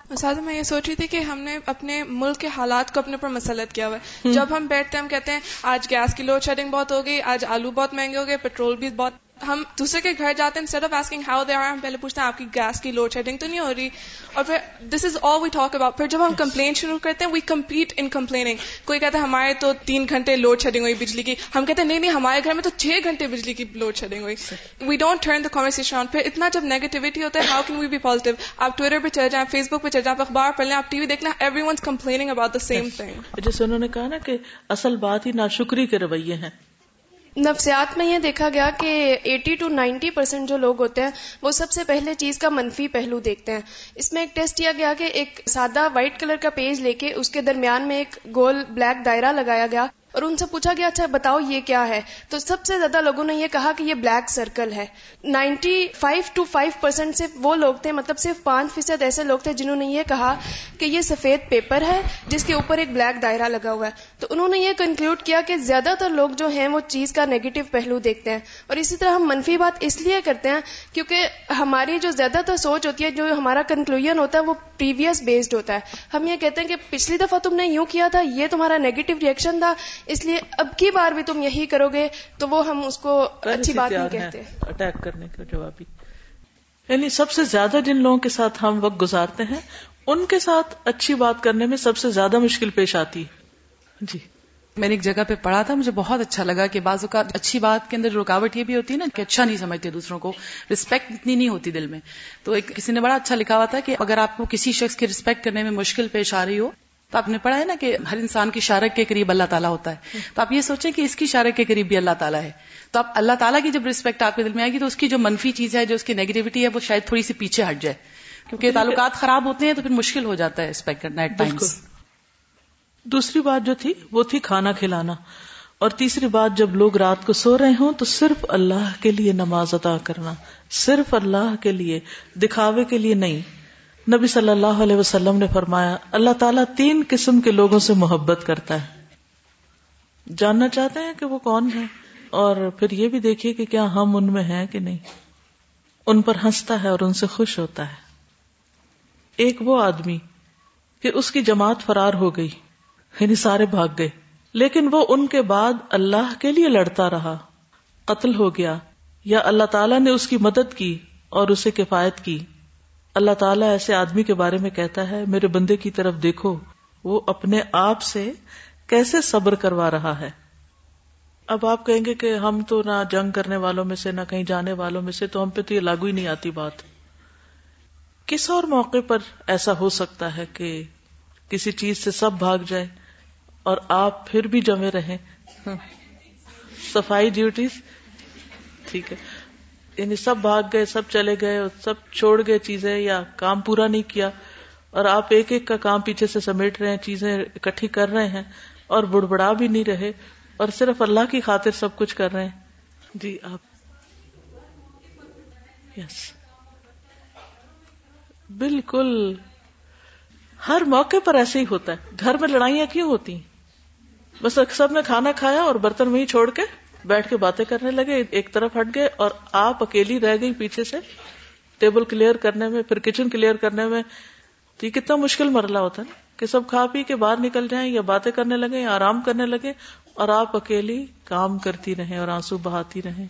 اساتذہ میں یہ سوچ رہی تھی کہ ہم نے اپنے ملک کے حالات کو اپنے اوپر مسلط کیا ہوا ہے۔ جب ہم بیٹھتے ہیں ہم کہتے ہیں آج گیس کی لوڈ شیڈنگ بہت ہو گئی آج آلو بہت مہنگے ہو گئے پیٹرول بھی بہت ہم دوسرے کے گھر جاتے ہیں of asking how they are ہم پہلے پوچھتے ہیں آپ کی گیس کی لوڈ شیڈنگ تو نہیں ہو رہی۔ اور پھر دس از آل وی ٹاک اباؤٹ پھر جب ہم کمپلین شروع کرتے ہیں وی کمپلیٹ ان کمپلیننگ کوئی کہتا ہے ہمارے تو تین گھنٹے لوڈ شیڈنگ ہوئی بجلی کی۔ ہم کہتے ہیں نہیں نہیں ہمارے گھر میں تو چھ گھنٹے بجلی کی لوڈ شیڈنگ ہوئی۔ We don't turn the conversion on پھر اتنا جب نیگیٹیوٹی ہوتا ہے how can we be positive آپ ٹویٹر پہ چل جائیں فیس بک پہ چل جائیں اخبار پڑھ لیں آپ ٹی وی دیکھ لیں everyone's complaining about the same thing جیسے انہوں نے کہا نا کہ اصل بات ہی ناشکری کے رویے ہیں۔ نفسیات میں یہ دیکھا گیا کہ ایٹی ٹو نائنٹی پرسینٹ جو لوگ ہوتے ہیں، وہ سب سے پہلے چیز کا منفی پہلو دیکھتے ہیں۔ اس میں ایک ٹیسٹ کیا گیا کہ ایک سادہ وائٹ کلر کا پیج لے کے اس کے درمیان میں ایک گول بلیک دائرہ لگایا گیا۔ اور ان سے پوچھا گیا اچھا بتاؤ یہ کیا ہے؟ تو سب سے زیادہ لوگوں نے یہ کہا کہ یہ بلیک سرکل ہے۔ Ninety five to five percent صرف وہ لوگ تھے مطلب صرف پانچ فیصد ایسے لوگ تھے جنہوں نے یہ کہا کہ یہ سفید پیپر ہے جس کے اوپر ایک بلیک دائرہ لگا ہوا ہے۔ تو انہوں نے یہ کنکلوڈ کیا کہ زیادہ تر لوگ جو ہیں وہ چیز کا نیگیٹو پہلو دیکھتے ہیں۔ اور اسی طرح ہم منفی بات اس لیے کرتے ہیں کیونکہ ہماری جو زیادہ تر سوچ ہوتی ہے، جو ہمارا کنکلوژ ہوتا ہے، وہ پریویس بیسڈ ہوتا ہے۔ ہم یہ کہتے ہیں کہ پچھلی دفعہ تم نے یوں کیا تھا، یہ تمہارا نیگیٹو ریئیکشن تھا اس لیے اب کی بار بھی تم یہی کرو گے تو وہ ہم اس کو اچھی بات نہیں کہتے۔ اٹیک کرنے کا جوابی۔ یعنی سب سے زیادہ جن لوگوں کے ساتھ ہم وقت گزارتے ہیں ان کے ساتھ اچھی بات کرنے میں سب سے زیادہ مشکل پیش آتی جی۔ میں نے ایک جگہ پہ پڑھا تھا مجھے بہت اچھا لگا کہ بعض اوقات اچھی بات کے اندر رکاوٹ یہ بھی ہوتی ہے نا کہ اچھا نہیں سمجھتے دوسروں کو رسپیکٹ اتنی نہیں ہوتی دل میں۔ تو ایک کسی نے بڑا اچھا لکھا ہوا تھا کہ اگر آپ کو کسی شخص کی رسپیکٹ کرنے میں مشکل پیش آ رہی ہو تو آپ نے پڑھا ہے نا کہ ہر انسان کی شارک کے قریب اللہ تعالیٰ ہوتا ہے۔ تو آپ یہ سوچیں کہ اس کی شارک کے قریب بھی اللہ تعالیٰ ہے۔ تو آپ اللہ تعالیٰ کی جب ریسپیکٹ آپ کے دل میں آئے گی تو اس کی جو منفی چیز ہے جو اس کی نیگیٹیوٹی ہے وہ شاید تھوڑی سی پیچھے ہٹ جائے۔ کیونکہ تعلقات خراب ہوتے ہیں تو پھر مشکل ہو جاتا ہے ریسپیکٹ کرنا ایٹ ٹائمس دوسری بات جو تھی وہ تھی کھانا کھلانا۔ اور تیسری بات جب لوگ رات کو سو رہے ہوں تو صرف اللہ کے لیے نماز ادا کرنا۔ صرف اللہ کے لیے دکھاوے کے لیے نہیں۔ نبی صلی اللہ علیہ وسلم نے فرمایا، اللہ تعالیٰ تین قسم کے لوگوں سے محبت کرتا ہے۔ جاننا چاہتے ہیں کہ وہ کون ہے اور پھر یہ بھی دیکھیے کہ کیا ہم ان میں ہیں کہ نہیں۔ ان پر ہنستا ہے اور ان سے خوش ہوتا ہے۔ ایک وہ آدمی کہ اس کی جماعت فرار ہو گئی یعنی سارے بھاگ گئے۔ لیکن وہ ان کے بعد اللہ کے لیے لڑتا رہا، قتل ہو گیا، یا اللہ تعالیٰ نے اس کی مدد کی اور اسے کفایت کی۔ اللہ تعالیٰ ایسے آدمی کے بارے میں کہتا ہے، میرے بندے کی طرف دیکھو، وہ اپنے آپ سے کیسے صبر کروا رہا ہے؟ اب آپ کہیں گے کہ ہم تو نہ جنگ کرنے والوں میں سے، نہ کہیں جانے والوں میں سے، تو ہم پہ تو یہ لاگو ہی نہیں آتی بات۔ کس اور موقع پر ایسا ہو سکتا ہے کہ کسی چیز سے سب بھاگ جائے اور آپ پھر بھی جمے رہیں؟ صفائی ڈیوٹیز ٹھیک ہے۔ یعنی سب بھاگ گئے، سب چلے گئے اور سب چھوڑ گئے چیزیں یا کام پورا نہیں کیا اور آپ ایک ایک کا کام پیچھے سے سمیٹ رہے ہیں، چیزیں اکٹھی کر رہے ہیں اور بڑبڑا بھی نہیں رہے اور صرف اللہ کی خاطر سب کچھ کر رہے ہیں۔ جی آپ۔ یس بالکل۔ ہر موقع پر ایسے ہی ہوتا ہے۔ گھر میں لڑائیاں کیوں ہوتی ہیں؟ بس سب نے کھانا کھایا اور برتن وہیں چھوڑ کے بیٹھ کے باتیں کرنے لگے، ایک طرف ہٹ گئے اور آپ اکیلی رہ گئی پیچھے سے، ٹیبل کلیئر کرنے میں، پھر کچن کلیئر کرنے میں۔ تو یہ کتنا مشکل مرلہ ہوتا ہے کہ سب کھا پی کے باہر نکل جائیں یا باتیں کرنے لگے یا آرام کرنے لگے اور آپ اکیلی کام کرتی رہیں اور آنسو بہاتی رہیں۔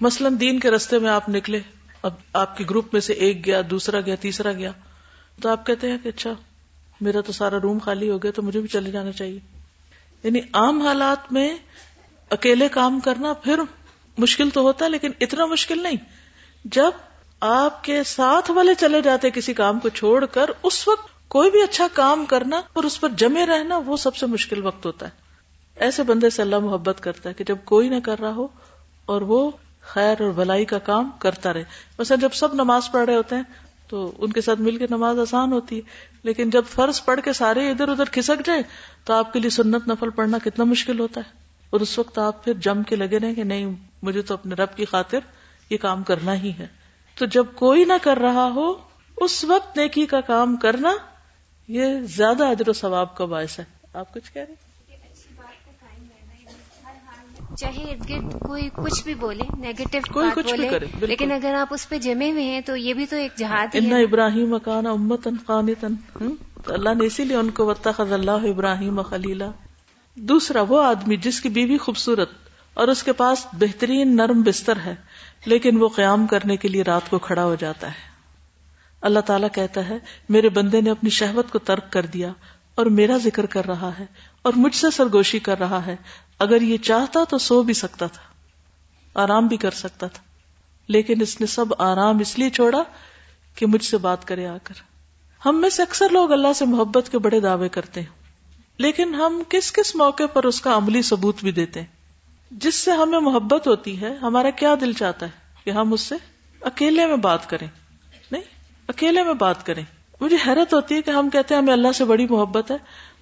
مثلاً دین کے رستے میں آپ نکلے، اب آپ کے گروپ میں سے ایک گیا، دوسرا گیا، تیسرا گیا، تو آپ کہتے ہیں کہ اچھا میرا تو سارا روم خالی ہو گیا، تو مجھے بھی چلے جانا چاہیے۔ یعنی عام حالات میں اکیلے کام کرنا پھر مشکل تو ہوتا ہے، لیکن اتنا مشکل نہیں۔ جب آپ کے ساتھ والے چلے جاتے کسی کام کو چھوڑ کر، اس وقت کوئی بھی اچھا کام کرنا اور اس پر جمے رہنا، وہ سب سے مشکل وقت ہوتا ہے۔ ایسے بندے سے اللہ محبت کرتا ہے کہ جب کوئی نہ کر رہا ہو اور وہ خیر اور بلائی کا کام کرتا رہے۔ مثلا جب سب نماز پڑھ رہے ہوتے ہیں تو ان کے ساتھ مل کے نماز آسان ہوتی ہے۔ لیکن جب فرض پڑھ کے سارے ادھر ادھر کھسک جائے تو آپ کے لیے سنت نفل پڑھنا کتنا مشکل ہوتا ہے۔ اور اس وقت آپ پھر جم کے لگے رہے کہ نہیں، مجھے تو اپنے رب کی خاطر یہ کام کرنا ہی ہے۔ تو جب کوئی نہ کر رہا ہو، اس وقت نیکی کا کام کرنا یہ زیادہ اجر و ثواب کا باعث ہے۔ آپ کچھ کہہ رہے چاہے ارد گرد کوئی کچھ بھی بولے نیگیٹو کوئی کچھ بھی کرے لیکن اگر آپ اس پہ جمے ہوئے ہیں تو یہ بھی تو ایک جہاد ان ابراہیم اکان امتن قانتن اللہ نے اسی لیے ان کو وطخذ اللہ ابراہیم خلیلا دوسرا وہ آدمی جس کی بیوی خوبصورت اور اس کے پاس بہترین نرم بستر ہے لیکن وہ قیام کرنے کے لیے رات کو کھڑا ہو جاتا ہے۔ اللہ تعالیٰ کہتا ہے میرے بندے نے اپنی شہوت کو ترک کر دیا اور میرا ذکر کر رہا ہے اور مجھ سے سرگوشی کر رہا ہے۔ اگر یہ چاہتا تو سو بھی سکتا تھا، آرام بھی کر سکتا تھا۔ لیکن اس نے سب آرام اس لیے چھوڑا کہ مجھ سے بات کرے آ کر۔ ہم میں سے اکثر لوگ اللہ سے محبت کے بڑے دعوے کرتے ہیں، لیکن ہم کس کس موقع پر اس کا عملی ثبوت بھی دیتے ہیں؟ جس سے ہمیں محبت ہوتی ہے، ہمارا کیا دل چاہتا ہے کہ ہم اس سے اکیلے میں بات کریں؟ نہیں، اکیلے میں بات کریں۔ مجھے حیرت ہوتی ہے کہ ہم کہتے ہیں ہمیں اللہ سے بڑی محبت ہے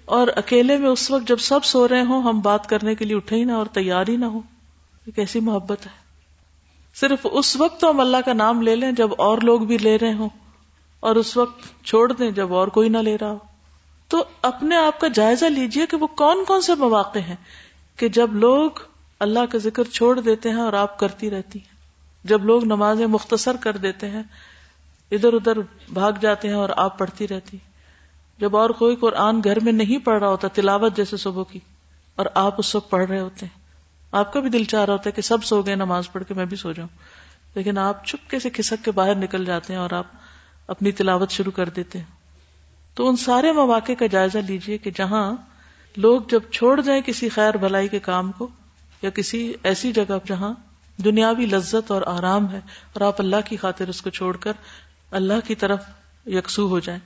اور اکیلے میں اس وقت جب سب سو رہے ہوں، ہم بات کرنے کے لیے اٹھے ہی نہ اور تیار ہی نہ ہو یہ کیسی محبت ہے؟ صرف اس وقت تو ہم اللہ کا نام لے لیں جب اور لوگ بھی لے رہے ہوں اور اس وقت چھوڑ دیں جب اور کوئی نہ لے رہا ہو۔ تو اپنے آپ کا جائزہ لیجیے کہ وہ کون کون سے مواقع ہیں کہ جب لوگ اللہ کا ذکر چھوڑ دیتے ہیں اور آپ کرتی رہتی ہیں۔ جب لوگ نمازیں مختصر کر دیتے ہیں ادھر ادھر بھاگ جاتے ہیں اور آپ پڑھتی رہتی جب اور کوئی قرآن گھر میں نہیں پڑھ رہا ہوتا، تلاوت جیسے صبح کی، اور آپ اس وقت پڑھ رہے ہوتے ہیں۔ آپ کا بھی دل چاہ رہا ہوتا ہے کہ سب سو گئے نماز پڑھ کے میں بھی سو جاؤں۔ لیکن آپ چپکے سے کھسک کے باہر نکل جاتے ہیں اور آپ اپنی تلاوت شروع کر دیتے ہیں۔ تو ان سارے مواقع کا جائزہ لیجیے کہ جہاں لوگ جب چھوڑ جائیں کسی خیر بھلائی کے کام کو، یا کسی ایسی جگہ جہاں دنیاوی لذت اور آرام ہے، اور آپ اللہ کی خاطر اس کو چھوڑ کر اللہ کی طرف یکسو ہو جائیں۔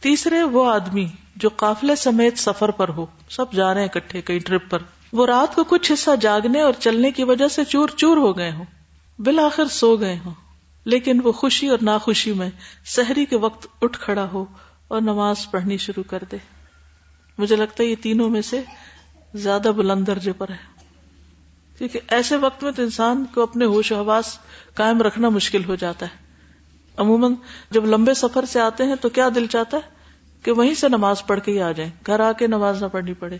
تیسرے وہ آدمی جو قافلے سمیت سفر پر ہو، سب جا رہے ہیں اکٹھے کئی ٹرپ پر۔ وہ رات کو کچھ حصہ جاگنے اور چلنے کی وجہ سے چور چور ہو گئے ہوں۔ بالآخر سو گئے ہوں۔ لیکن وہ خوشی اور ناخوشی میں سحری کے وقت اٹھ کھڑا ہو اور نماز پڑھنی شروع کر دے۔ مجھے لگتا ہے یہ تینوں میں سے زیادہ بلند درجے پر ہے۔ کیونکہ ایسے وقت میں تو انسان کو اپنے ہوش و حواس قائم رکھنا مشکل ہو جاتا ہے۔ عموماً جب لمبے سفر سے آتے ہیں تو کیا دل چاہتا ہے کہ وہیں سے نماز پڑھ کے ہی آ جائیں؟ گھر آ کے نماز نہ پڑھنی پڑے۔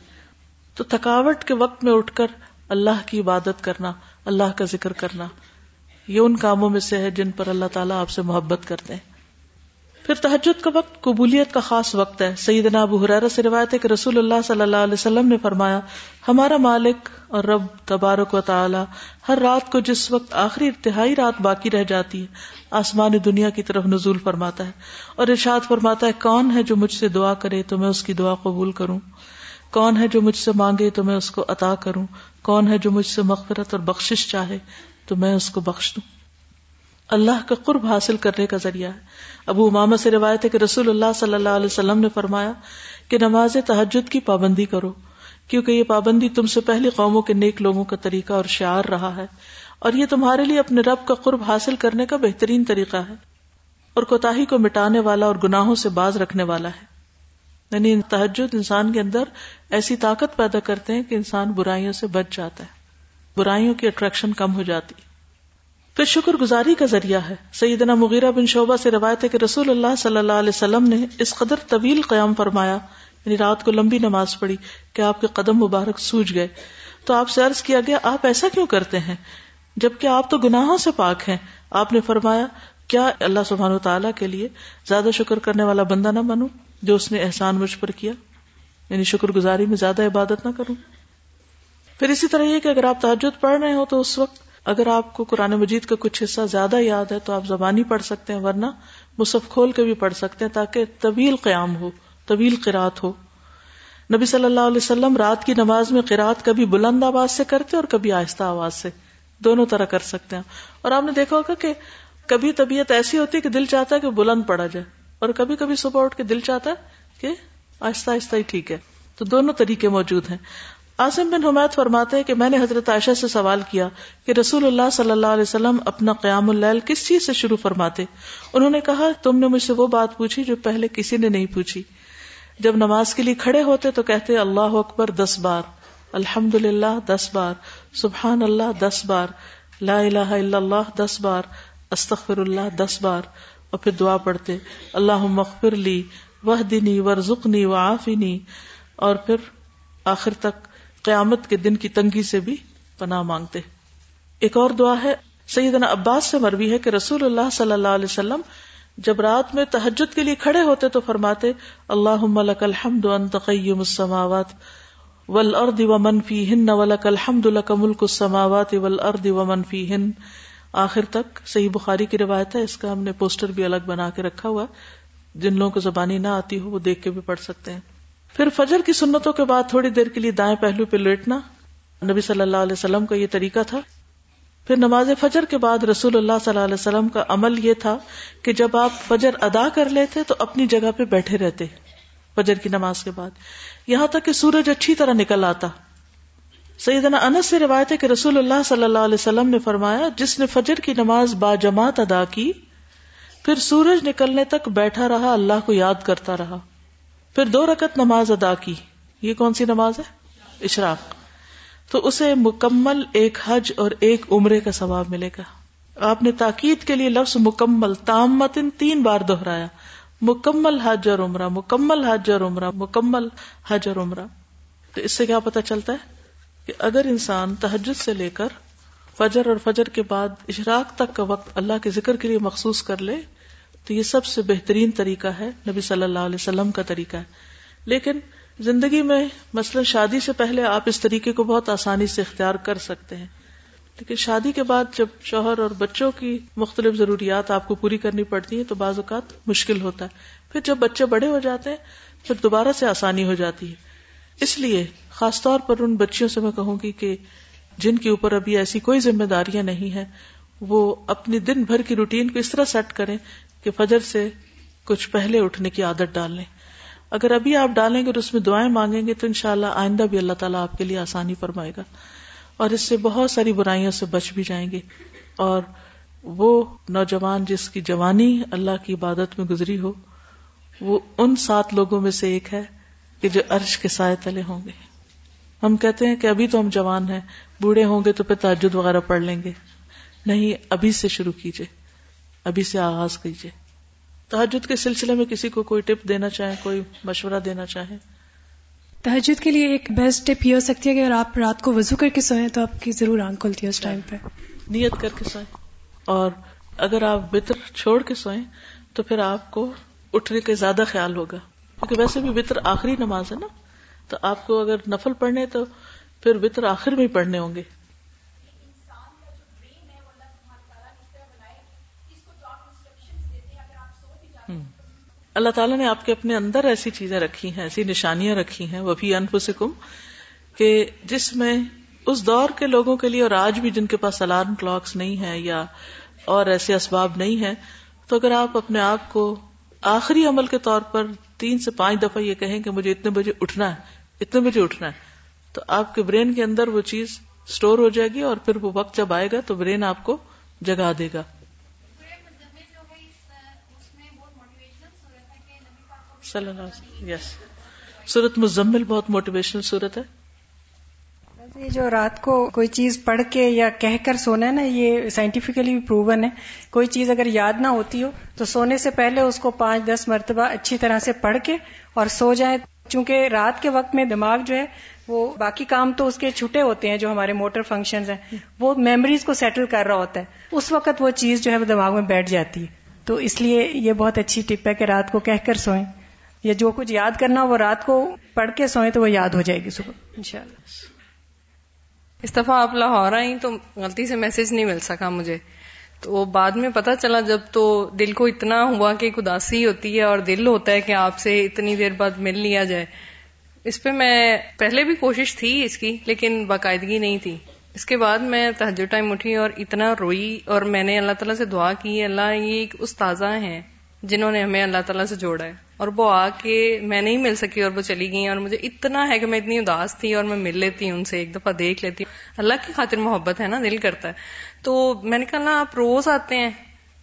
تو تھکاوٹ کے وقت میں اٹھ کر اللہ کی عبادت کرنا، اللہ کا ذکر کرنا، یہ ان کاموں میں سے ہے جن پر اللہ تعالیٰ آپ سے محبت کرتے ہیں۔ پھر تحجد کا وقت، قبولیت کا خاص وقت ہے۔ سیدنا ابو حرارہ سے روایت ہے کہ رسول اللہ صلی اللہ علیہ وسلم نے فرمایا، ہمارا مالک اور رب تبارک و تعالی ہر رات کو جس وقت آخری ارتہائی رات باقی رہ جاتی ہے، آسمان دنیا کی طرف نزول فرماتا ہے اور ارشاد فرماتا ہے، کون ہے جو مجھ سے دعا کرے تو میں اس کی دعا قبول کروں؟ کون ہے جو مجھ سے مانگے تو میں اس کو عطا کروں؟ کون ہے جو مجھ سے مغفرت اور بخشش چاہے تو میں اس کو بخش دوں؟ اللہ کا قرب حاصل کرنے کا ذریعہ ہے۔ ابو امامہ سے روایت ہے کہ رسول اللہ صلی اللہ علیہ وسلم نے فرمایا کہ نماز تحجد کی پابندی کرو، کیونکہ یہ پابندی تم سے پہلی قوموں کے نیک لوگوں کا طریقہ اور شعار رہا ہے۔ اور یہ تمہارے لیے اپنے رب کا قرب حاصل کرنے کا بہترین طریقہ ہے۔ اور کوتاہی کو مٹانے والا اور گناہوں سے باز رکھنے والا ہے۔ یعنی تحجد انسان کے اندر ایسی طاقت پیدا کرتے ہیں کہ انسان برائیوں سے بچ جاتا ہے۔ برائیوں کی اٹریکشن کم ہو جاتی۔ پھر شکر گزاری کا ذریعہ ہے۔ سیدنا مغیرہ بن شعبہ سے روایت ہے کہ رسول اللہ صلی اللہ علیہ وسلم نے اس قدر طویل قیام فرمایا یعنی رات کو لمبی نماز پڑھی کہ آپ کے قدم مبارک سوج گئے۔ تو آپ سے عرض کیا گیا، آپ ایسا کیوں کرتے ہیں؟ جبکہ آپ تو گناہوں سے پاک ہیں۔ آپ نے فرمایا، کیا اللہ سبحانہ تعالیٰ کے لیے زیادہ شکر کرنے والا بندہ نہ بنوں جو اس نے احسان مجھ پر کیا؟ یعنی شکر گزاری میں زیادہ عبادت نہ کروں۔ پھر اسی طرح یہ کہ اگر آپ تحجد پڑھ رہے ہو تو اس وقت اگر آپ کو قرآن مجید کا کچھ حصہ زیادہ یاد ہے تو آپ زبانی پڑھ سکتے ہیں، ورنہ مصف کھول کے بھی پڑھ سکتے ہیں تاکہ طویل قیام ہو، طویل قرات ہو۔ نبی صلی اللہ علیہ وسلم رات کی نماز میں قرات کبھی بلند آواز سے کرتے اور کبھی آہستہ آواز سے، دونوں طرح کر سکتے ہیں۔ اور آپ نے دیکھا ہوگا کہ کبھی طبیعت ایسی ہوتی ہے کہ دل چاہتا ہے کہ بلند پڑا جائے، اور کبھی کبھی صبح اٹھ کے دل چاہتا ہے کہ آہستہ آہستہ ہی ٹھیک ہے۔ تو دونوں طریقے موجود ہیں۔ آسم بن حمید فرماتے ہیں کہ میں نے حضرت عائشہ سے سوال کیا کہ رسول اللہ صلی اللہ علیہ وسلم اپنا قیام اللیل کس چیز سے شروع فرماتے؟ انہوں نے کہا، تم نے مجھ سے وہ بات پوچھی جو پہلے کسی نے نہیں پوچھی۔ جب نماز کے لیے کھڑے ہوتے تو کہتے، اللہ اکبر، دس بار۔ الحمد للہ دس بار۔ سبحان اللہ دس بار۔ لا الہ الا اللہ، دس بار۔ استغفر اللہ دس بار۔ اور پھر دعا پڑھتے اللہ مغفر لی وہ دینی ورژنی و آفینی اور پھر آخر تک قیامت کے دن کی تنگی سے بھی پناہ مانگتے۔ ایک اور دعا ہے، سیدنا عباس سے مروی ہے کہ رسول اللہ صلی اللہ علیہ وسلم جب رات میں تحجد کے لیے کھڑے ہوتے تو فرماتے اللہ لك الحمد انت قیم السماوات والارض ومن فیہن ولك الحمد لك ملک السماوات والارض ومن فیہن. آخر تک صحیح بخاری کی روایت ہے، اس کا ہم نے پوسٹر بھی الگ بنا کے رکھا ہوا جن لوگوں کو زبانی نہ آتی ہو وہ دیکھ کے بھی پڑھ سکتے ہیں۔ پھر فجر کی سنتوں کے بعد تھوڑی دیر کے لیے دائیں پہلو پہ لیٹنا۔ نبی صلی اللہ علیہ وسلم کا یہ طریقہ تھا۔ پھر نماز فجر کے بعد رسول اللہ صلی اللہ علیہ وسلم کا عمل یہ تھا کہ جب آپ فجر ادا کر لیتے تو اپنی جگہ پہ بیٹھے رہتے فجر کی نماز کے بعد۔ یہاں تک کہ سورج اچھی طرح نکل آتا۔ سیدنا انس سے روایت ہے کہ رسول اللہ صلی اللہ علیہ وسلم نے فرمایا، جس نے فجر کی نماز با جماعت ادا کی، پھر سورج نکلنے تک بیٹھا رہا، اللہ کو یاد کرتا رہا۔ پھر دو رکت نماز ادا کی۔ یہ کون سی نماز ہے؟ اشراق۔ تو اسے مکمل ایک حج اور ایک عمرے کا ثواب ملے گا۔ آپ نے تاکید کے لیے لفظ مکمل تام متن تین بار دہرایا۔ مکمل حج اور عمرہ، مکمل حج اور عمرہ، مکمل حج اور عمرہ۔ تو اس سے کیا پتا چلتا ہے؟ کہ اگر انسان تحجد سے لے کر فجر اور فجر کے بعد اشراق تک کا وقت اللہ کے ذکر کے لیے مخصوص کر لے تو یہ سب سے بہترین طریقہ ہے، نبی صلی اللہ علیہ وسلم کا طریقہ ہے۔ لیکن زندگی میں مثلا شادی سے پہلے آپ اس طریقے کو بہت آسانی سے اختیار کر سکتے ہیں۔ لیکن شادی کے بعد جب شوہر اور بچوں کی مختلف ضروریات آپ کو پوری کرنی پڑتی ہیں تو بعض اوقات مشکل ہوتا ہے۔ پھر جب بچے بڑے ہو جاتے ہیں، پھر دوبارہ سے آسانی ہو جاتی ہے۔ اس لیے خاص طور پر ان بچیوں سے میں کہوں گی کہ جن کے اوپر ابھی ایسی کوئی ذمہ داریاں نہیں ہیں، وہ اپنی دن بھر کی روٹین کو اس طرح سیٹ کریں کہ فجر سے کچھ پہلے اٹھنے کی عادت ڈال لیں۔ اگر ابھی آپ ڈالیں گے اور اس میں دعائیں مانگیں گے تو انشاءاللہ آئندہ بھی اللہ تعالیٰ آپ کے لیے آسانی فرمائے گا۔ اور اس سے بہت ساری برائیوں سے بچ بھی جائیں گے۔ اور وہ نوجوان جس کی جوانی اللہ کی عبادت میں گزری ہو، وہ ان سات لوگوں میں سے ایک ہے کہ جو عرش کے سائے تلے ہوں گے۔ ہم کہتے ہیں کہ ابھی تو ہم جوان ہیں، بوڑھے ہوں گے تو پھر تعجد وغیرہ پڑھ لیں گے۔ نہیں، ابھی سے شروع کیجیے ابھی سے آغاز کیجیے۔ تحجد کے سلسلے میں کسی کو کوئی ٹپ دینا چاہیں کوئی مشورہ دینا چاہیں۔ تحجد کے لیے ایک بیسٹ ٹپ یہ ہو سکتی ہے کہ اگر آپ رات کو وضو کر کے سوئیں تو آپ کی ضرور آنکھ کھلتی ہے اس ٹائم پہ۔ نیت کر کے سوئیں۔ اور اگر آپ بطر چھوڑ کے سوئیں تو پھر آپ کو اٹھنے کے زیادہ خیال ہوگا۔ کیونکہ ویسے بھی وطر آخری نماز ہے نا تو آپ کو اگر نفل پڑھنے تو پھر وطر آخر میں ہی پڑھنے ہوں گے۔ اللہ تعالیٰ نے آپ کے اپنے اندر ایسی چیزیں رکھی ہیں، ایسی نشانیاں رکھی ہیں وہ بھی انفسکم، کہ جس میں اس دور کے لوگوں کے لیے اور آج بھی جن کے پاس الارم کلاکس نہیں ہے یا اور ایسے اسباب نہیں ہے تو اگر آپ اپنے آپ کو آخری عمل کے طور پر تین سے پانچ دفعہ یہ کہیں کہ مجھے اتنے بجے اٹھنا ہے، اتنے بجے اٹھنا ہے، تو آپ کے برین کے اندر وہ چیز اسٹور ہو جائے گی اور پھر وہ وقت جب آئے گا تو برین آپ کو جگا دے گا۔ یس سورت مزمل بہت موٹیویشنل صورت ہے. یہ جو رات کو کوئی چیز پڑھ کے یا کہہ کر سونا ہے نا، یہ سائنٹیفکلی بھی پروون ہے۔ کوئی چیز اگر یاد نہ ہوتی ہو، تو سونے سے پہلے اس کو پانچ دس مرتبہ اچھی طرح سے پڑھ کے اور سو جائے چونکہ رات کے وقت میں دماغ جو ہے، وہ باقی کام تو اس کے چھٹے ہوتے ہیں جو ہمارے موٹر فنکشنز ہیں۔ وہ میموریز کو سیٹل کر رہا ہوتا ہے۔ اس وقت وہ چیز جو ہے وہ دماغ میں بیٹھ جاتی ہے۔ تو اس لیے یہ بہت اچھی ٹپ ہے کہ رات کو کہہ کر سوئیں۔ یا جو کچھ یاد کرنا وہ رات کو پڑھ کے سوئیں تو وہ یاد ہو جائے گی صبح۔ انشاءاللہ۔ اس دفعہ آپ لاہور آئی تو غلطی سے میسج نہیں مل سکا مجھے۔ تو بعد میں پتا چلا جب تو دل کو اتنا ہوا کہ اداسی ہوتی ہے اور دل ہوتا ہے کہ آپ سے اتنی دیر بعد مل لیا جائے۔ اس پہ میں پہلے بھی کوشش تھی اس کی، لیکن باقاعدگی نہیں تھی۔ اس کے بعد میں تحجر ٹائم اٹھی اور اتنا روئی اور میں نے اللہ تعالیٰ سے دعا کی، اللہ یہ ایک استاذہ ہیں جنہوں نے ہمیں اللہ تعالیٰ سے جوڑا ہے۔ اور وہ آ کے میں نہیں مل سکی اور وہ چلی گئی اور مجھے اتنا ہے کہ میں اتنی اداس تھی اور میں مل لیتی ہوں ان سے ایک دفعہ دیکھ لیتی ہوں۔ اللہ کی خاطر محبت ہے نا دل کرتا ہے۔ تو میں نے کہا نا آپ روز آتے ہیں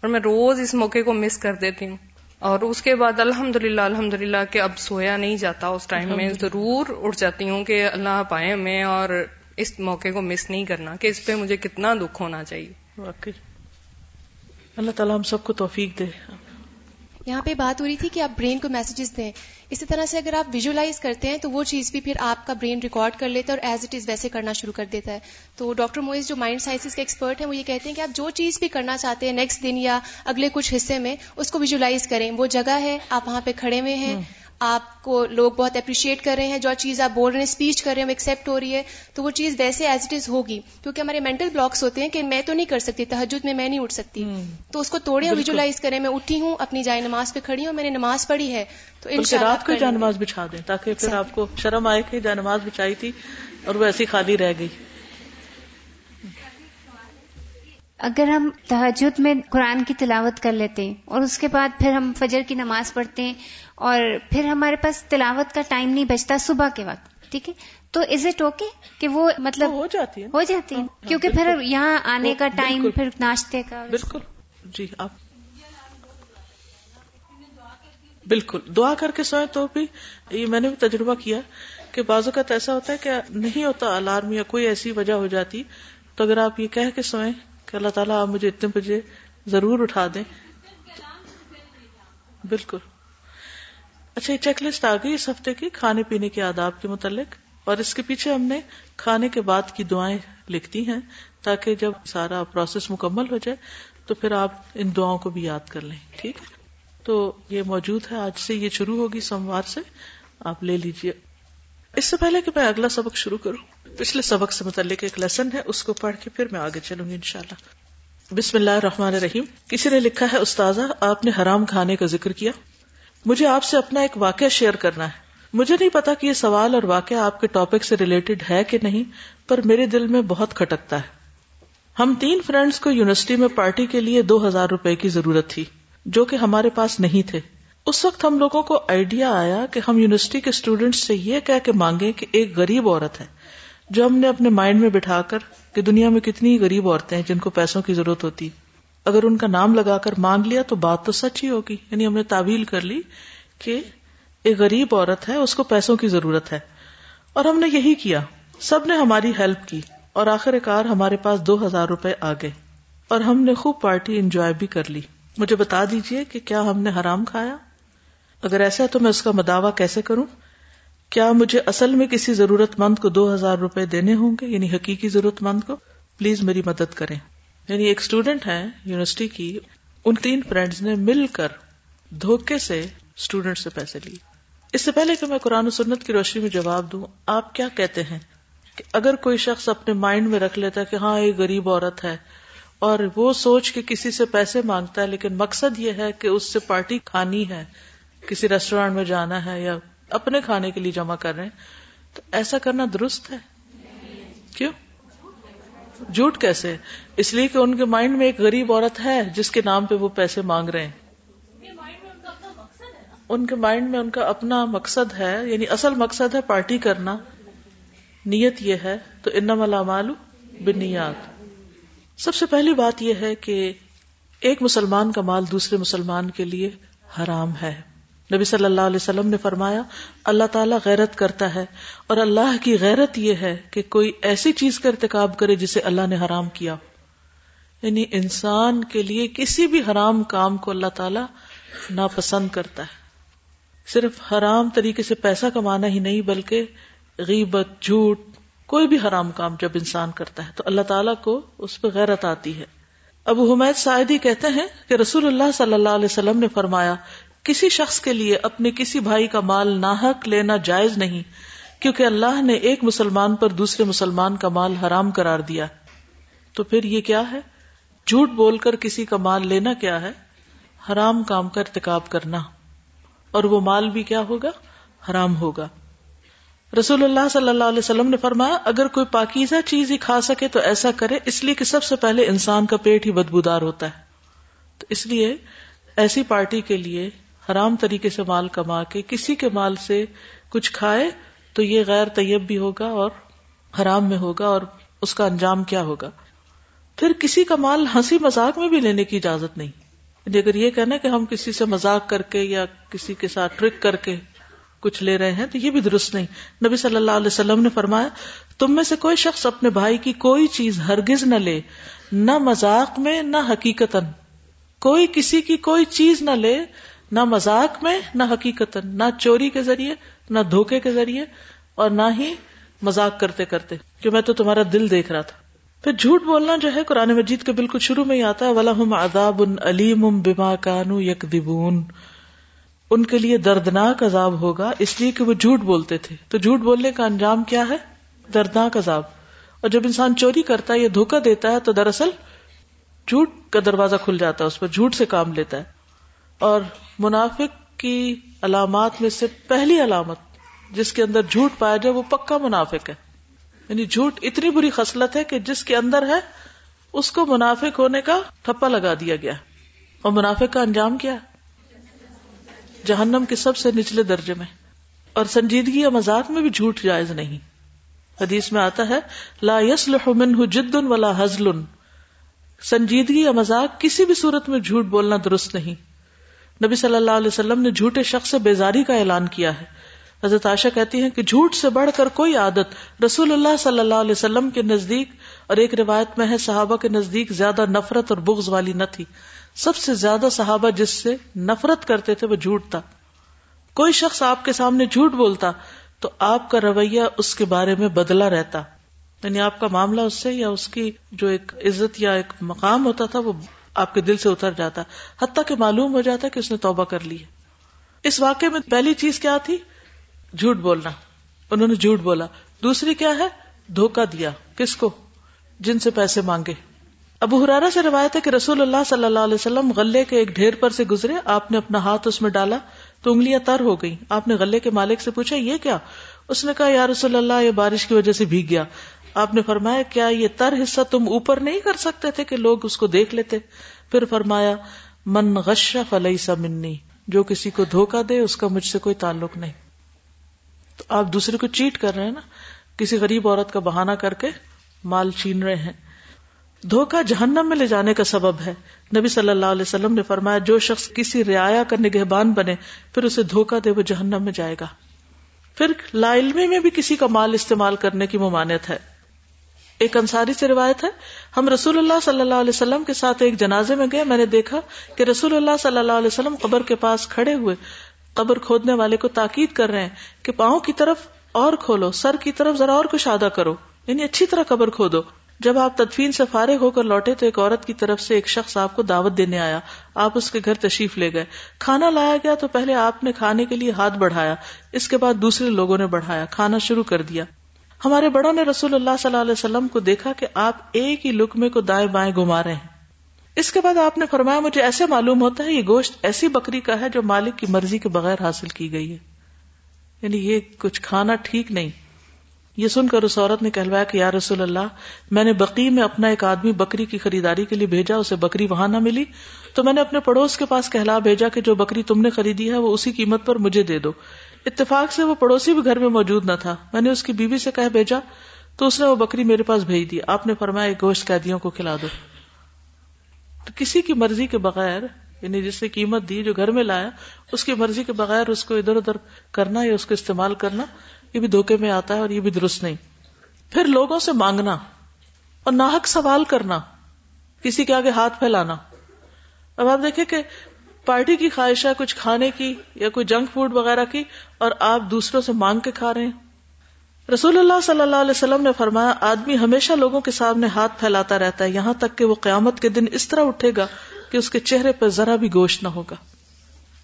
اور میں روز اس موقع کو مس کر دیتی ہوں۔ اور اس کے بعد الحمد للہ الحمد للہ کہ اب سویا نہیں جاتا اس ٹائم میں ضرور اٹھ جاتی ہوں کہ اللہ پائے میں اور اس موقع کو مس نہیں کرنا کہ اس پہ مجھے کتنا دکھ ہونا چاہیے۔ واقعی۔ اللہ تعالیٰ ہم سب کو توفیق دے۔ یہاں پہ بات ہو رہی تھی کہ آپ برین کو میسجز دیں۔ اسی طرح سے اگر آپ ویژلائز کرتے ہیں تو وہ چیز بھی پھر آپ کا برین ریکارڈ کر لیتا ہے اور ایز اٹ از ویسے کرنا شروع کر دیتا ہے۔ تو ڈاکٹر موئز جو مائنڈ سائنسز کے ایکسپرٹ ہیں وہ یہ کہتے ہیں کہ آپ جو چیز بھی کرنا چاہتے ہیں نیکسٹ دن یا اگلے کچھ حصے میں اس کو ویژلائز کریں۔ وہ جگہ ہے، آپ وہاں پہ کھڑے ہوئے ہیں۔ آپ کو لوگ بہت اپریشیٹ کر رہے ہیں جو چیز آپ بول رہے ہیں اسپیچ کر رہے ہیں وہ ایکسپٹ ہو رہی ہے تو وہ چیز ویسے ایز اٹ از ہوگی۔ کیونکہ ہمارے مینٹل بلاکس ہوتے ہیں کہ میں تو نہیں کر سکتی تحجد میں میں نہیں اٹھ سکتی۔ تو اس کو توڑے اور ویژلائز کریں میں اٹھی ہوں اپنی جائے نماز پہ کھڑی ہوں میں نے نماز پڑھی ہے۔ تو رات کو جائے نماز بچھا دیں تاکہ پھر آپ کو شرم آئے کہ جائے نماز بچھائی تھی اور وہ ایسی خالی رہ گئی۔ اگر ہم تحجد میں قرآن کی تلاوت کر لیتے ہیں اور اس کے بعد پھر ہم فجر کی نماز پڑھتے ہیں اور پھر ہمارے پاس تلاوت کا ٹائم نہیں بچتا صبح کے وقت ٹھیک ہے؟ تو از اٹ اوکے کہ وہ مطلب ہو جاتی ہے۔ ہو جاتی ہے۔ ہاں، کیونکہ پھر یہاں آنے کا ٹائم پھر ناشتے کا۔ بالکل۔ جی آپ۔ بالکل۔ دعا کر کے سوئے تو بھی یہ میں نے بھی تجربہ کیا کہ بعض اوقات ایسا ہوتا ہے کہ نہیں ہوتا الارم یا کوئی ایسی وجہ ہو جاتی تو اگر آپ یہ کہہ کے سوئیں کہ اللہ تعالیٰ آپ مجھے اتنے بجے ضرور اٹھا دیں۔ بالکل۔ اچھا یہ چیک لسٹ آ گئی اس ہفتے کی کھانے پینے کے آداب کے متعلق۔ اور اس کے پیچھے ہم نے کھانے کے بعد کی دعائیں لکھتی ہیں تاکہ جب سارا پروسیس مکمل ہو جائے تو پھر آپ ان دعاؤں کو بھی یاد کر لیں، ٹھیک ہے؟ تو یہ موجود ہے۔ آج سے یہ شروع ہوگی سوموار سے، آپ لے لیجیے اس سے پہلے کہ میں اگلا سبق شروع کروں۔ پچھلے سبق سے متعلق ایک لیسن ہے، اس کو پڑھ کے پھر میں آگے چلوں گی انشاءاللہ۔ بسم اللہ الرحمن الرحیم۔ کسی نے لکھا ہے، استاذہ، آپ نے حرام کھانے کا ذکر کیا۔ مجھے آپ سے اپنا ایک واقعہ شیئر کرنا ہے۔ مجھے نہیں پتا کہ یہ سوال اور واقعہ آپ کے ٹاپک سے ریلیٹڈ ہے کہ نہیں، پر میرے دل میں بہت کھٹکتا ہے۔ ہم تین فرینڈز کو یونیورسٹی میں پارٹی کے لیے دو ہزار روپے کی ضرورت تھی، جو کہ ہمارے پاس نہیں تھے۔ اس وقت ہم لوگوں کو آئیڈیا آیا کہ ہم یونیورسٹی کے اسٹوڈینٹس سے یہ کہہ کے مانگے کہ ایک غریب عورت ہے۔ جو ہم نے اپنے مائنڈ میں بٹھا کر کہ دنیا میں کتنی غریب عورتیں ہیں جن کو پیسوں کی ضرورت ہوتی۔ اگر ان کا نام لگا کر مانگ لیا تو بات تو سچ ہی ہوگی۔ یعنی ہم نے تعویل کر لی کہ ایک غریب عورت ہے، اس کو پیسوں کی ضرورت ہے۔ اور ہم نے یہی کیا۔ سب نے ہماری ہیلپ کی اور آخر کار ہمارے پاس دو ہزار روپے آ گئے۔ اور ہم نے خوب پارٹی انجوائے بھی کر لی۔ مجھے بتا دیجیے کہ کیا ہم نے حرام کھایا؟ اگر ایسا ہے تو میں اس کا مداوع کیسے کروں؟ کیا مجھے اصل میں کسی ضرورت مند کو دو ہزار روپے دینے ہوں گے؟ یعنی حقیقی ضرورت مند کو؟ پلیز میری مدد کریں۔ یعنی ایک اسٹوڈینٹ ہے یونیورسٹی کی، ان تین فرینڈز نے مل کر دھوکے سے اسٹوڈینٹ سے پیسے لیے۔ اس سے پہلے کہ میں قرآن و سنت کی روشنی میں جواب دوں، آپ کیا کہتے ہیں کہ اگر کوئی شخص اپنے مائنڈ میں رکھ لیتا ہے کہ ہاں ایک غریب عورت ہے، اور وہ سوچ کے کسی سے پیسے مانگتا ہے، لیکن مقصد یہ ہے کہ اس سے پارٹی کھانی ہے، کسی ریسٹورینٹ میں جانا ہے یا اپنے کھانے کے لیے جمع کر رہے ہیں، تو ایسا کرنا درست ہے؟ کیوں؟ جھوٹ کیسے؟ اس لیے کہ ان کے مائنڈ میں ایک غریب عورت ہے جس کے نام پہ وہ پیسے مانگ رہے ہیں۔ ان کے مائنڈ میں ان کا اپنا مقصد ہے یعنی اصل مقصد ہے پارٹی کرنا۔ نیت یہ ہے، تو انم مالو بنیاد سب سے پہلی بات یہ ہے کہ ایک مسلمان کا مال دوسرے مسلمان کے لیے حرام ہے۔ نبی صلی اللہ علیہ وسلم نے فرمایا، اللہ تعالیٰ غیرت کرتا ہے اور اللہ کی غیرت یہ ہے کہ کوئی ایسی چیز کا ارتکاب کرے جسے اللہ نے حرام کیا۔ یعنی انسان کے لیے کسی بھی حرام کام کو اللہ تعالیٰ ناپسند کرتا ہے۔ صرف حرام طریقے سے پیسہ کمانا ہی نہیں، بلکہ غیبت، جھوٹ، کوئی بھی حرام کام جب انسان کرتا ہے تو اللہ تعالیٰ کو اس پہ غیرت آتی ہے۔ ابو حمید سعیدی کہتے ہیں کہ رسول اللہ صلی اللہ علیہ وسلم نے فرمایا کسی شخص کے لیے اپنے کسی بھائی کا مال ناحق لینا جائز نہیں، کیونکہ اللہ نے ایک مسلمان پر دوسرے مسلمان کا مال حرام قرار دیا۔ تو پھر یہ کیا ہے؟ جھوٹ بول کر کسی کا مال لینا کیا ہے؟ حرام کام کا ارتکاب کرنا۔ اور وہ مال بھی کیا ہوگا؟ حرام ہوگا۔ رسول اللہ صلی اللہ علیہ وسلم نے فرمایا، اگر کوئی پاکیزہ چیز ہی کھا سکے تو ایسا کرے، اس لیے کہ سب سے پہلے انسان کا پیٹ ہی بدبودار ہوتا ہے۔ تو اس لیے ایسی پارٹی کے لیے حرام طریقے سے مال کما کے، کسی کے مال سے کچھ کھائے تو یہ غیر طیب بھی ہوگا اور حرام میں ہوگا اور اس کا انجام کیا ہوگا؟ پھر کسی کا مال ہنسی مذاق میں بھی لینے کی اجازت نہیں۔ یعنی اگر یہ کہنا کہ ہم کسی سے مذاق کر کے یا کسی کے ساتھ ٹرک کر کے کچھ لے رہے ہیں تو یہ بھی درست نہیں۔ نبی صلی اللہ علیہ وسلم نے فرمایا، تم میں سے کوئی شخص اپنے بھائی کی کوئی چیز ہرگز نہ لے، نہ مذاق میں، نہ حقیقت کوئی کسی کی کوئی چیز نہ لے نہ مذاق میں، نہ حقیقت نہ چوری کے ذریعے، نہ دھوکے کے ذریعے اور نہ ہی مذاق کرتے کرتے، کہ میں تو تمہارا دل دیکھ رہا تھا۔ پھر جھوٹ بولنا جو ہے، قرآن مجید کے بالکل شروع میں ہی آتا ہے ولاحم اداب ان علیم بما کانو یک دبون ان کے لیے دردناک عذاب ہوگا، اس لیے کہ وہ جھوٹ بولتے تھے۔ تو جھوٹ بولنے کا انجام کیا ہے؟ دردناک عذاب۔ اور جب انسان چوری کرتا ہے یا دھوکا دیتا ہے، تو دراصل جھوٹ کا دروازہ کھل جاتا ہے، اس پر جھوٹ سے کام لیتا ہے۔ اور منافق کی علامات میں سے پہلی علامت جس کے اندر جھوٹ پایا جائے وہ پکا منافق ہے۔ یعنی جھوٹ اتنی بری خصلت ہے کہ جس کے اندر ہے، اس کو منافق ہونے کا ٹھپا لگا دیا گیا۔ اور منافق کا انجام کیا؟ جہنم کے سب سے نچلے درجے میں۔ اور سنجیدگی یا مزاق میں بھی جھوٹ جائز نہیں۔ حدیث میں آتا ہے، لا جد ولا حزل سنجیدگی یا مزاق کسی بھی صورت میں جھوٹ بولنا درست نہیں۔ نبی صلی اللہ علیہ وسلم نے جھوٹے شخص سے بیزاری کا اعلان کیا ہے۔ حضرت عائشہ کہتی ہیں کہ جھوٹ سے بڑھ کر کوئی عادت رسول اللہ صلی اللہ علیہ وسلم کے نزدیک اور ایک روایت میں ہے، صحابہ کے نزدیک زیادہ نفرت اور بغض والی نہ تھی۔ سب سے زیادہ صحابہ جس سے نفرت کرتے تھے وہ جھوٹ تھا۔ کوئی شخص آپ کے سامنے جھوٹ بولتا تو آپ کا رویہ اس کے بارے میں بدلا رہتا۔ یعنی آپ کا معاملہ اس سے یا اس کی جو ایک عزت یا ایک مقام ہوتا تھا وہ آپ کے دل سے اتر جاتا، حتیٰ کہ معلوم ہو جاتا کہ اس نے توبہ کر لی اس واقعے میں پہلی چیز کیا تھی؟ جھوٹ بولنا۔ انہوں نے جھوٹ بولا۔ دوسری کیا ہے؟ دھوکا دیا۔ کس کو؟ جن سے پیسے مانگے۔ ابو حرارا سے روایت ہے کہ رسول اللہ صلی اللہ علیہ وسلم غلے کے ایک ڈھیر پر سے گزرے۔ آپ نے اپنا ہاتھ اس میں ڈالا تو انگلیاں تر ہو گئی آپ نے غلے کے مالک سے پوچھا، یہ کیا؟ اس نے کہا، یا رسول اللہ، یہ بارش کی وجہ سے بھیگ گیا۔ آپ نے فرمایا، کیا یہ تر حصہ تم اوپر نہیں کر سکتے تھے کہ لوگ اس کو دیکھ لیتے؟ پھر فرمایا، من غش فلئی سا منی، جو کسی کو دھوکا دے، اس کا مجھ سے کوئی تعلق نہیں۔ تو آپ دوسرے کو چیٹ کر رہے ہیں نا؟ کسی غریب عورت کا بہانہ کر کے مال چھین رہے ہیں۔ دھوکا جہنم میں لے جانے کا سبب ہے۔ نبی صلی اللہ علیہ وسلم نے فرمایا، جو شخص کسی رعایا کا نگہبان بنے، پھر اسے دھوکا دے، وہ جہنم میں جائے گا۔ پھر لا علمی میں بھی کسی کا مال استعمال کرنے کی ممانعت ہے۔ ایک انصاری سے روایت ہے، ہم رسول اللہ صلی اللہ علیہ وسلم کے ساتھ ایک جنازے میں گئے، میں نے دیکھا کہ رسول اللہ صلی اللہ علیہ وسلم قبر کے پاس کھڑے ہوئے، قبر کھودنے والے کو تاکید کر رہے ہیں کہ پاؤں کی طرف اور کھولو، سر کی طرف ذرا اور کچھ کرو یعنی اچھی طرح قبر کھودو۔ جب آپ تدفین سے فارغ ہو کر لوٹے تو ایک عورت کی طرف سے ایک شخص آپ کو دعوت دینے آیا، آپ اس کے گھر تشریف لے گئے۔ کھانا لایا گیا تو پہلے آپ نے کھانے کے لیے ہاتھ بڑھایا، اس کے بعد دوسرے لوگوں نے بڑھایا، کھانا شروع کر دیا۔ ہمارے بڑوں نے رسول اللہ صلی اللہ علیہ وسلم کو دیکھا کہ آپ ایک ہی لکمے کو دائیں بائیں گما رہے ہیں۔ اس کے بعد آپ نے فرمایا، مجھے ایسے معلوم ہوتا ہے، یہ گوشت ایسی بکری کا ہے جو مالک کی مرضی کے بغیر حاصل کی گئی ہے۔ یعنی یہ کچھ کھانا ٹھیک نہیں۔ یہ سن کر اس عورت نے کہلوایا کہ، یا رسول اللہ، میں نے بقی میں اپنا ایک آدمی بکری کی خریداری کے لیے بھیجا، اسے بکری وہاں نہ ملی۔ تو میں نے اپنے پڑوس کے پاس کہلا بھیجا کہ جو بکری تم نے خریدی ہے، وہ اسی قیمت پر مجھے دے دو۔ اتفاق سے وہ پڑوسی بھی گھر میں موجود نہ تھا۔ میں نے اس کی بیوی سے کہہ بھیجا، تو اس نے وہ بکری میرے پاس بھیج دی۔ آپ نے فرمایا گوشت قیدیوں کو کھلا دو۔ تو کسی کی مرضی کے بغیر یعنی جس نے قیمت دی جو گھر میں لایا، اس کی مرضی کے بغیر اس کو ادھر ادھر کرنا یا اس کو استعمال کرنا، یہ بھی دھوکے میں آتا ہے اور یہ بھی درست نہیں۔ پھر لوگوں سے مانگنا اور ناحک سوال کرنا، کسی کے آگے ہاتھ پھیلانا۔ اب آپ دیکھیں کہ پارٹی کی خواہش ہے کچھ کھانے کی یا کوئی جنک فوڈ وغیرہ کی اور آپ دوسروں سے مانگ کے کھا رہے ہیں۔ رسول اللہ صلی اللہ علیہ وسلم نے فرمایا، آدمی ہمیشہ لوگوں کے سامنے ہاتھ پھیلاتا رہتا ہے، یہاں تک کہ وہ قیامت کے دن اس طرح اٹھے گا کہ اس کے چہرے پہ ذرا بھی گوشت نہ ہوگا۔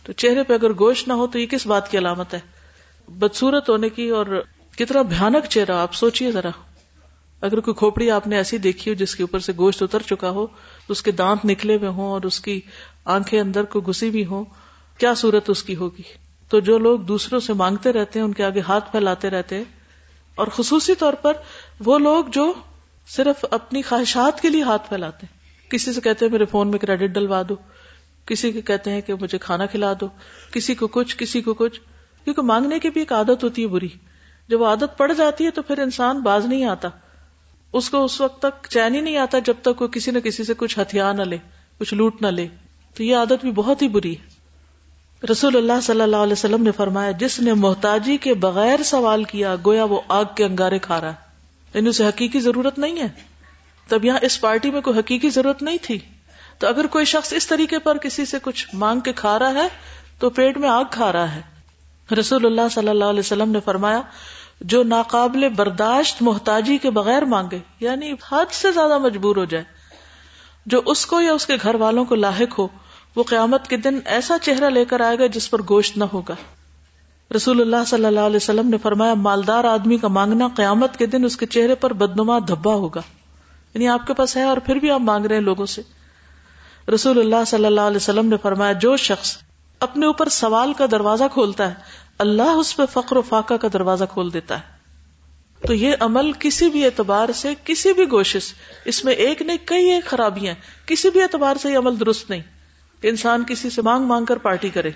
تو چہرے پہ اگر گوشت نہ ہو تو یہ کس بات کی علامت ہے؟ بدسورت ہونے کی اور کتنا بھیانک چہرہ، آپ سوچیے ذرا۔ اگر کوئی کھوپڑی آپ نے ایسی دیکھی ہو جس کے اوپر سے گوشت اتر چکا ہو اس کے دانت نکلے ہوئے ہوں اور اس کی آنکھیں اندر کو گھسی بھی ہوں، کیا صورت اس کی ہوگی؟ تو جو لوگ دوسروں سے مانگتے رہتے ہیں، ان کے آگے ہاتھ پھیلاتے رہتے ہیں۔ اور خصوصی طور پر وہ لوگ جو صرف اپنی خواہشات کے لیے ہاتھ پھیلاتے ہیں۔ کسی سے کہتے ہیں، میرے فون میں کریڈٹ ڈلوا دو۔ کسی کو کہتے ہیں کہ مجھے کھانا کھلا دو۔ کسی کو کچھ، کسی کو کچھ۔ کیونکہ مانگنے کی بھی ایک عادت ہوتی ہے بری۔ جب وہ عادت پڑ جاتی ہے تو پھر انسان باز نہیں آتا۔ اس کو اس وقت تک چین ہی نہیں آتا جب تک وہ کسی نہ کسی سے کچھ ہتھیار نہ لے، کچھ لوٹ نہ لے۔ تو یہ عادت بھی بہت ہی بری ہے۔ رسول اللہ صلی اللہ علیہ وسلم نے فرمایا، جس نے محتاجی کے بغیر سوال کیا، گویا وہ آگ کے انگارے کھا رہا ہے۔ یعنی اسے حقیقی ضرورت نہیں ہے۔ تب یہاں اس پارٹی میں کوئی حقیقی ضرورت نہیں تھی۔ تو اگر کوئی شخص اس طریقے پر کسی سے کچھ مانگ کے کھا رہا ہے، تو پیٹ میں آگ کھا رہا ہے۔ رسول اللہ صلی اللہ علیہ وسلم نے فرمایا جو ناقابل برداشت محتاجی کے بغیر مانگے یعنی حد سے زیادہ مجبور ہو جائے، جو اس کو یا اس کے گھر والوں کو لاحق ہو، وہ قیامت کے دن ایسا چہرہ لے کر آئے گا جس پر گوشت نہ ہوگا۔ رسول اللہ صلی اللہ علیہ وسلم نے فرمایا، مالدار آدمی کا مانگنا قیامت کے دن اس کے چہرے پر بدنما دھبا ہوگا۔ یعنی آپ کے پاس ہے اور پھر بھی آپ مانگ رہے ہیں لوگوں سے۔ رسول اللہ صلی اللہ علیہ وسلم نے فرمایا، جو شخص اپنے اوپر سوال کا دروازہ کھولتا ہے اللہ اس پہ فقر و فاقہ کا دروازہ کھول دیتا ہے۔ تو یہ عمل کسی بھی اعتبار سے، کسی بھی کوشش اس میں ایک نہیں، کئی ایک خرابیاں کسی بھی اعتبار سے یہ عمل درست نہیں۔ کہ انسان کسی سے مانگ مانگ کر پارٹی کرے۔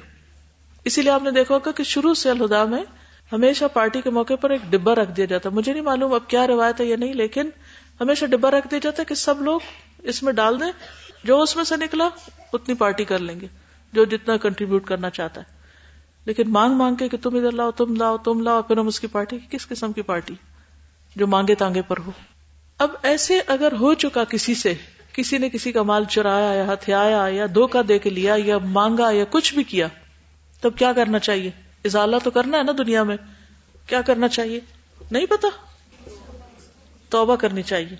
اسی لیے آپ نے دیکھا ہوگا کہ شروع سے الہدا میں ہمیشہ پارٹی کے موقع پر ایک ڈبا رکھ دیا جاتا مجھے نہیں معلوم اب کیا روایت ہے یا نہیں، لیکن ہمیشہ ڈبا رکھ دیا جاتا ہے کہ سب لوگ اس میں ڈال دیں۔ جو اس میں سے نکلا، اتنی پارٹی کر لیں گے۔ جو جتنا کنٹریبیوٹ کرنا چاہتا ہے۔ لیکن مانگ مانگ کے کہ تم ادھر لاؤ، تم لاؤ تم لاؤ، پھر ہم اس کی پارٹی کس قسم کی پارٹی؟ جو مانگے تانگے پر ہو۔ اب ایسے اگر ہو چکا کسی سے، کسی نے کسی کا مال چرایا یا ہتھیایا یا دھوکا دے کے لیا یا مانگا یا کچھ بھی کیا، تب کیا کرنا چاہیے؟ ازالہ تو کرنا ہے نا دنیا میں۔ کیا کرنا چاہیے؟ نہیں پتا۔ توبہ کرنی چاہیے۔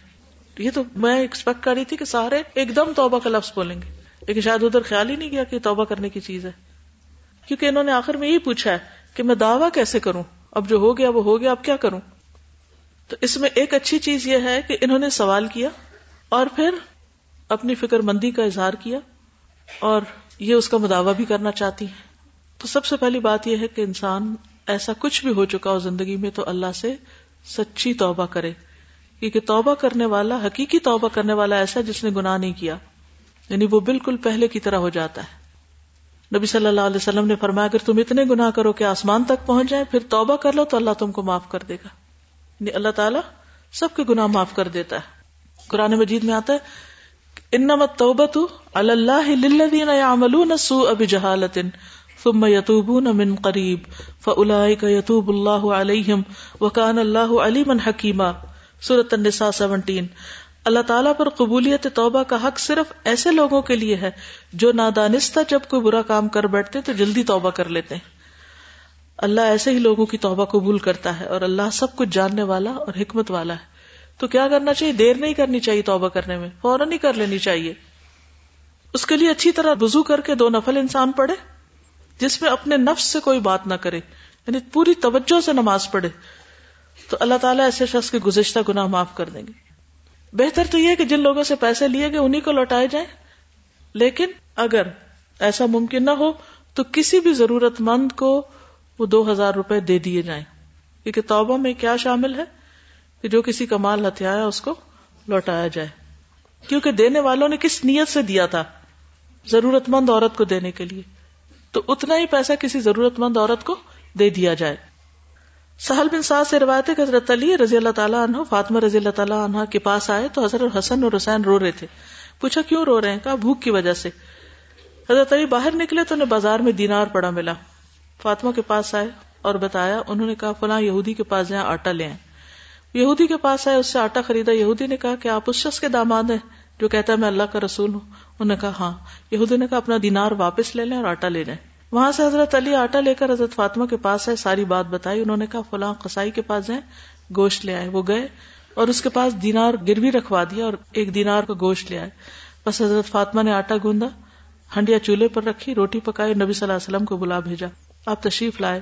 یہ تو میں ایکسپیکٹ کر رہی تھی کہ سارے ایک دم توبہ کا لفظ بولیں گے، لیکن شاید ادھر خیال ہی نہیں کیا کہ توبہ کرنے کی چیز ہے۔ کیونکہ انہوں نے آخر میں یہی پوچھا ہے کہ میں دعویٰ کیسے کروں؟ اب جو ہو گیا وہ ہو گیا، اب کیا کروں؟ تو اس میں ایک اچھی چیز یہ ہے کہ انہوں نے سوال کیا اور پھر اپنی فکر مندی کا اظہار کیا اور یہ اس کا مداوع بھی کرنا چاہتی ہے تو سب سے پہلی بات یہ ہے کہ انسان ایسا کچھ بھی ہو چکا ہو زندگی میں تو اللہ سے سچی توبہ کرے۔ کیونکہ توبہ کرنے والا، حقیقی توبہ کرنے والا ایسا جس نے گناہ نہیں کیا یعنی وہ بالکل پہلے کی طرح ہو جاتا ہے۔ نبی صلی اللہ علیہ وسلم نے فرمایا، اگر تم اتنے گناہ کرو کہ آسمان تک پہنچ جائے پھر توبہ کر لو تو اللہ تم کو معاف کر دے گا۔ یعنی اللہ تعالیٰ سب کے گناہ معاف کر دیتا ہے۔ قرآن مجید میں آتا ہے انما التوبۃ علی اللہ للذین یعملون السوء بجہالۃ ثم يتوبون من قریب فاولئک یتوب اللہ علیہم وکان اللہ علیما حکیما۔ سورۃ النساء 17 اللہ تعالیٰ پر قبولیت توبہ کا حق صرف ایسے لوگوں کے لیے ہے جو نادانستہ جب کوئی برا کام کر بیٹھتے تو جلدی توبہ کر لیتے ہیں۔ اللہ ایسے ہی لوگوں کی توبہ قبول کرتا ہے اور اللہ سب کچھ جاننے والا اور حکمت والا ہے۔ تو کیا کرنا چاہیے؟ دیر نہیں کرنی چاہیے توبہ کرنے میں، فوراً ہی کر لینی چاہیے۔ اس کے لیے اچھی طرح وزو کر کے دو نفل انسان پڑھے، جس میں اپنے نفس سے کوئی بات نہ کرے یعنی پوری توجہ سے نماز پڑھے۔ تو اللہ تعالیٰ ایسے شخص کے گزشتہ گناہ معاف کر دیں گے۔ بہتر تو یہ کہ جن لوگوں سے پیسے لیے گئے انہیں کو لوٹائے جائیں۔ لیکن اگر ایسا ممکن نہ ہو تو کسی بھی ضرورت مند کو وہ دو ہزار روپے دے دیے جائیں۔ کیونکہ توبہ میں کیا شامل ہے؟ کہ جو کسی کا مال ہتھیایا اس کو لوٹایا جائے۔ کیونکہ دینے والوں نے کس نیت سے دیا تھا؟ ضرورت مند عورت کو دینے کے لیے۔ تو اتنا ہی پیسہ کسی ضرورت مند عورت کو دے دیا جائے۔ سہل بن سعد سے روایت کہ حضرت علی رضی اللہ تعالیٰ عنہ، فاطمہ رضی اللہ تعالیٰ عنہ کے پاس آئے تو حضرت حسن اور حسین رو رہے تھے۔ پوچھا کیوں رو رہے ہیں؟ کہا، بھوک کی وجہ سے۔ حضرت علی باہر نکلے تو انہیں بازار میں دینار پڑا ملا۔ فاطمہ کے پاس آئے اور بتایا، انہوں نے کہا، فلاں یہودی کے پاس جائیں، آٹا لے آئے یہودی کے پاس آئے، اس سے آٹا خریدا۔ یہودی نے کہا کہ آپ اس شخص کے داماد ہیں جو کہتا ہے، میں اللہ کا رسول ہوں۔ انہوں نے کہا ہاں۔ یہودی نے کہا، اپنا دینار واپس لے لیں اور آٹا لے لیں۔ وہاں سے حضرت علی آٹا لے کر حضرت فاطمہ کے پاس ہے ساری بات بتائی، انہوں نے کہا، فلاں قصائی کے پاس جائیں، گوشت لے آئے۔ وہ گئے اور اس کے پاس دینار گروی رکھوا دیا اور ایک دینار کا گوشت لے آئے۔ بس حضرت فاطمہ نے آٹا گوندا، ہنڈیا چولہے پر رکھی، روٹی پکائی، نبی صلی اللہ علیہ وسلم کو بلا بھیجا۔ آپ تشریف لائے۔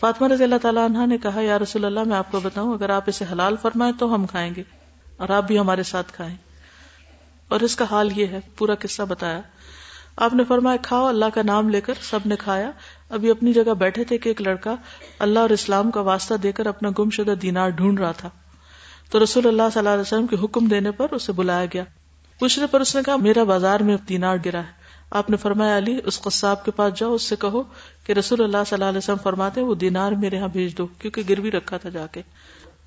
فاطمہ رضی اللہ تعالیٰ عنہ نے کہا، یا رسول اللہ، میں آپ کو بتاؤں، اگر آپ اسے حلال فرمائیں تو ہم کھائیں گے اور آپ بھی ہمارے ساتھ کھائیں۔ اور اس کا حال یہ ہے، پورا قصہ بتایا۔ آپ نے فرمایا، کھاؤ، اللہ کا نام لے کر سب نے کھایا. ابھی اپنی جگہ بیٹھے تھے کہ ایک لڑکا اللہ اور اسلام کا واسطہ دے کر اپنا گم شدہ دینار ڈھونڈ رہا تھا۔ تو رسول اللہ صلی اللہ علیہ وسلم کے حکم دینے پر اسے بلایا گیا۔ پوچھنے پر اس نے کہا، میرا بازار میں دینار گرا ہے۔ آپ نے فرمایا، علی، اس قصاب کے پاس جاؤ، اس سے کہو کہ رسول اللہ صلی اللہ علیہ وسلم فرماتے وہ دینار میرے یہاں بھیج دو، کیونکہ گروی رکھا تھا جا کے۔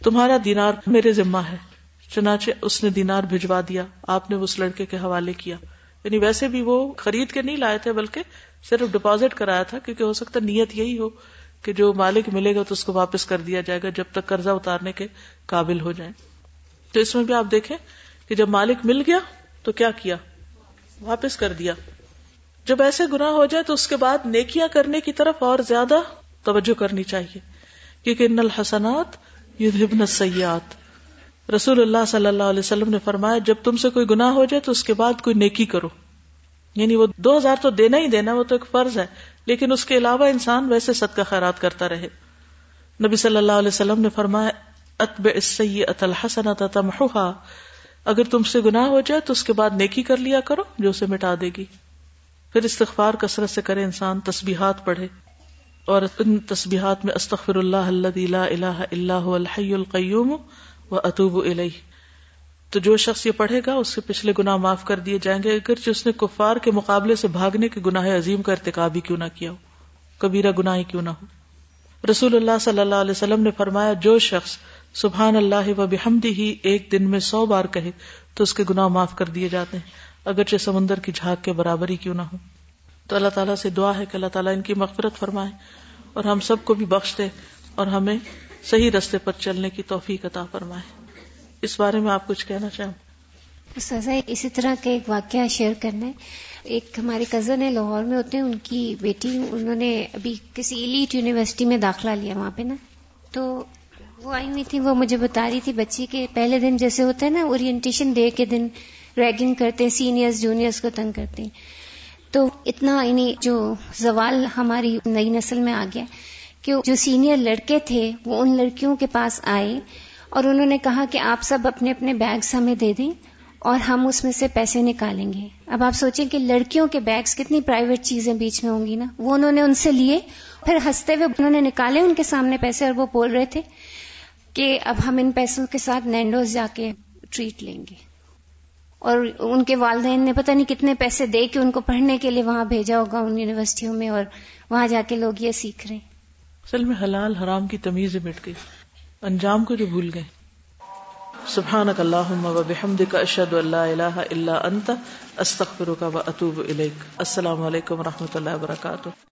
تمہارا دینار میرے ذمہ ہے، چنانچہ اس نے دینار بھجوا دیا، آپ نے اس لڑکے کے حوالے کیا۔ یعنی ویسے بھی وہ خرید کے نہیں لائے تھے، بلکہ صرف ڈپازٹ کرایا تھا، کیونکہ ہو سکتا نیت یہی ہو کہ جو مالک ملے گا تو اس کو واپس کر دیا جائے گا جب تک قرضہ اتارنے کے قابل ہو جائیں۔ تو اس میں بھی آپ دیکھیں کہ جب مالک مل گیا تو کیا کیا؟ واپس کر دیا۔ جب ایسے گناہ ہو جائے تو اس کے بعد نیکیاں کرنے کی طرف اور زیادہ توجہ کرنی چاہیے، کیونکہ ان الحسنات یذہبن السیئات۔ رسول اللہ صلی اللہ علیہ وسلم نے فرمایا، جب تم سے کوئی گناہ ہو جائے تو اس کے بعد کوئی نیکی کرو۔ یعنی وہ دو ہزار تو دینا ہی دینا، وہ تو ایک فرض ہے، لیکن اس کے علاوہ انسان ویسے صدقہ خیرات کرتا رہے۔ نبی صلی اللہ علیہ وسلم نے فرمایا اتب السیئۃ الحسنۃ تمحوها اگر تم سے گناہ ہو جائے تو اس کے بعد نیکی کر لیا کرو، جو اسے مٹا دے گی۔ پھر استغفار کثرت سے کرے انسان تسبیحات پڑھے۔ اور ان تسبیحات میں استغفر اللہ الذي لا الہ الا هو الحی القیوم و اطوب الیہ۔ تو جو شخص یہ پڑھے گا، اس سے پچھلے گناہ معاف کر دیے جائیں گے۔ اگر اس نے کفار کے مقابلے سے بھاگنے کے گناہ عظیم کا ارتکاب ہی کیوں نہ کیا ہو۔ کبیرہ گناہ ہی کیوں نہ ہو۔ رسول اللہ صلی اللہ علیہ وسلم نے فرمایا، جو شخص سبحان اللہ و بحمدی ہی ایک دن میں سو بار کہے، تو اس کے گناہ معاف کر دیے جاتے ہیں۔ اگرچہ سمندر کی جھاگ کے برابر ہی کیوں نہ ہو۔ تو اللہ تعالیٰ سے دعا ہے کہ اللہ تعالیٰ ان کی مغفرت فرمائے اور ہم سب کو بھی بخش دے اور ہمیں صحیح رستے پر چلنے کی توفیق عطا فرمائے۔ اس بارے میں آپ کچھ کہنا چاہیں۔ سزا اسی طرح کا ایک واقعہ شیئر کرنا ہے۔ ایک ہمارے کزن ہے لاہور میں ہوتے ہیں، ان کی بیٹی، انہوں نے ابھی کسی ایلیٹ یونیورسٹی میں داخلہ لیا وہاں پہ نا۔ تو وہ آئی ہوئی تھی، وہ مجھے بتا رہی تھی بچی کے پہلے دن جیسے ہوتا ہے نا اورینٹیشن ڈے کے دن ریگنگ کرتے ہیں سینئرز جونیئرز کو تنگ کرتے ہیں۔ تو اتنا یعنی جو زوال ہماری نئی نسل میں آ گیا۔ کہ جو سینئر لڑکے تھے وہ ان لڑکیوں کے پاس آئے اور انہوں نے کہا کہ آپ سب اپنے اپنے بیگس ہمیں دے دیں اور ہم اس میں سے پیسے نکالیں گے۔ اب آپ سوچیں کہ لڑکیوں کے بیگس کتنی پرائیویٹ چیزیں بیچ میں ہوں گی نا؟ وہ انہوں نے ان سے لیے، پھر ہنستے ہوئے انہوں نے نکالے ان کے سامنے پیسے اور وہ بول رہے تھے کہ اب ہم ان پیسوں کے ساتھ نینڈوز جا کے ٹریٹ لیں گے۔ اور ان کے والدین نے پتہ نہیں کتنے پیسے دے کے ان کو پڑھنے کے لیے وہاں بھیجا ہوگا ان یونیورسٹیوں میں اور وہاں جا کے لوگ یہ سیکھ رہے ہیں۔ اصل میں حلال حرام کی تمیز مٹ گئی۔ انجام کو جو بھول گئے۔ سبحان اللهم وبحمدك اشهد ان اللہ اله الا انت استغفرك واتوب اليك السلام علیکم و رحمۃ اللہ وبرکاتہ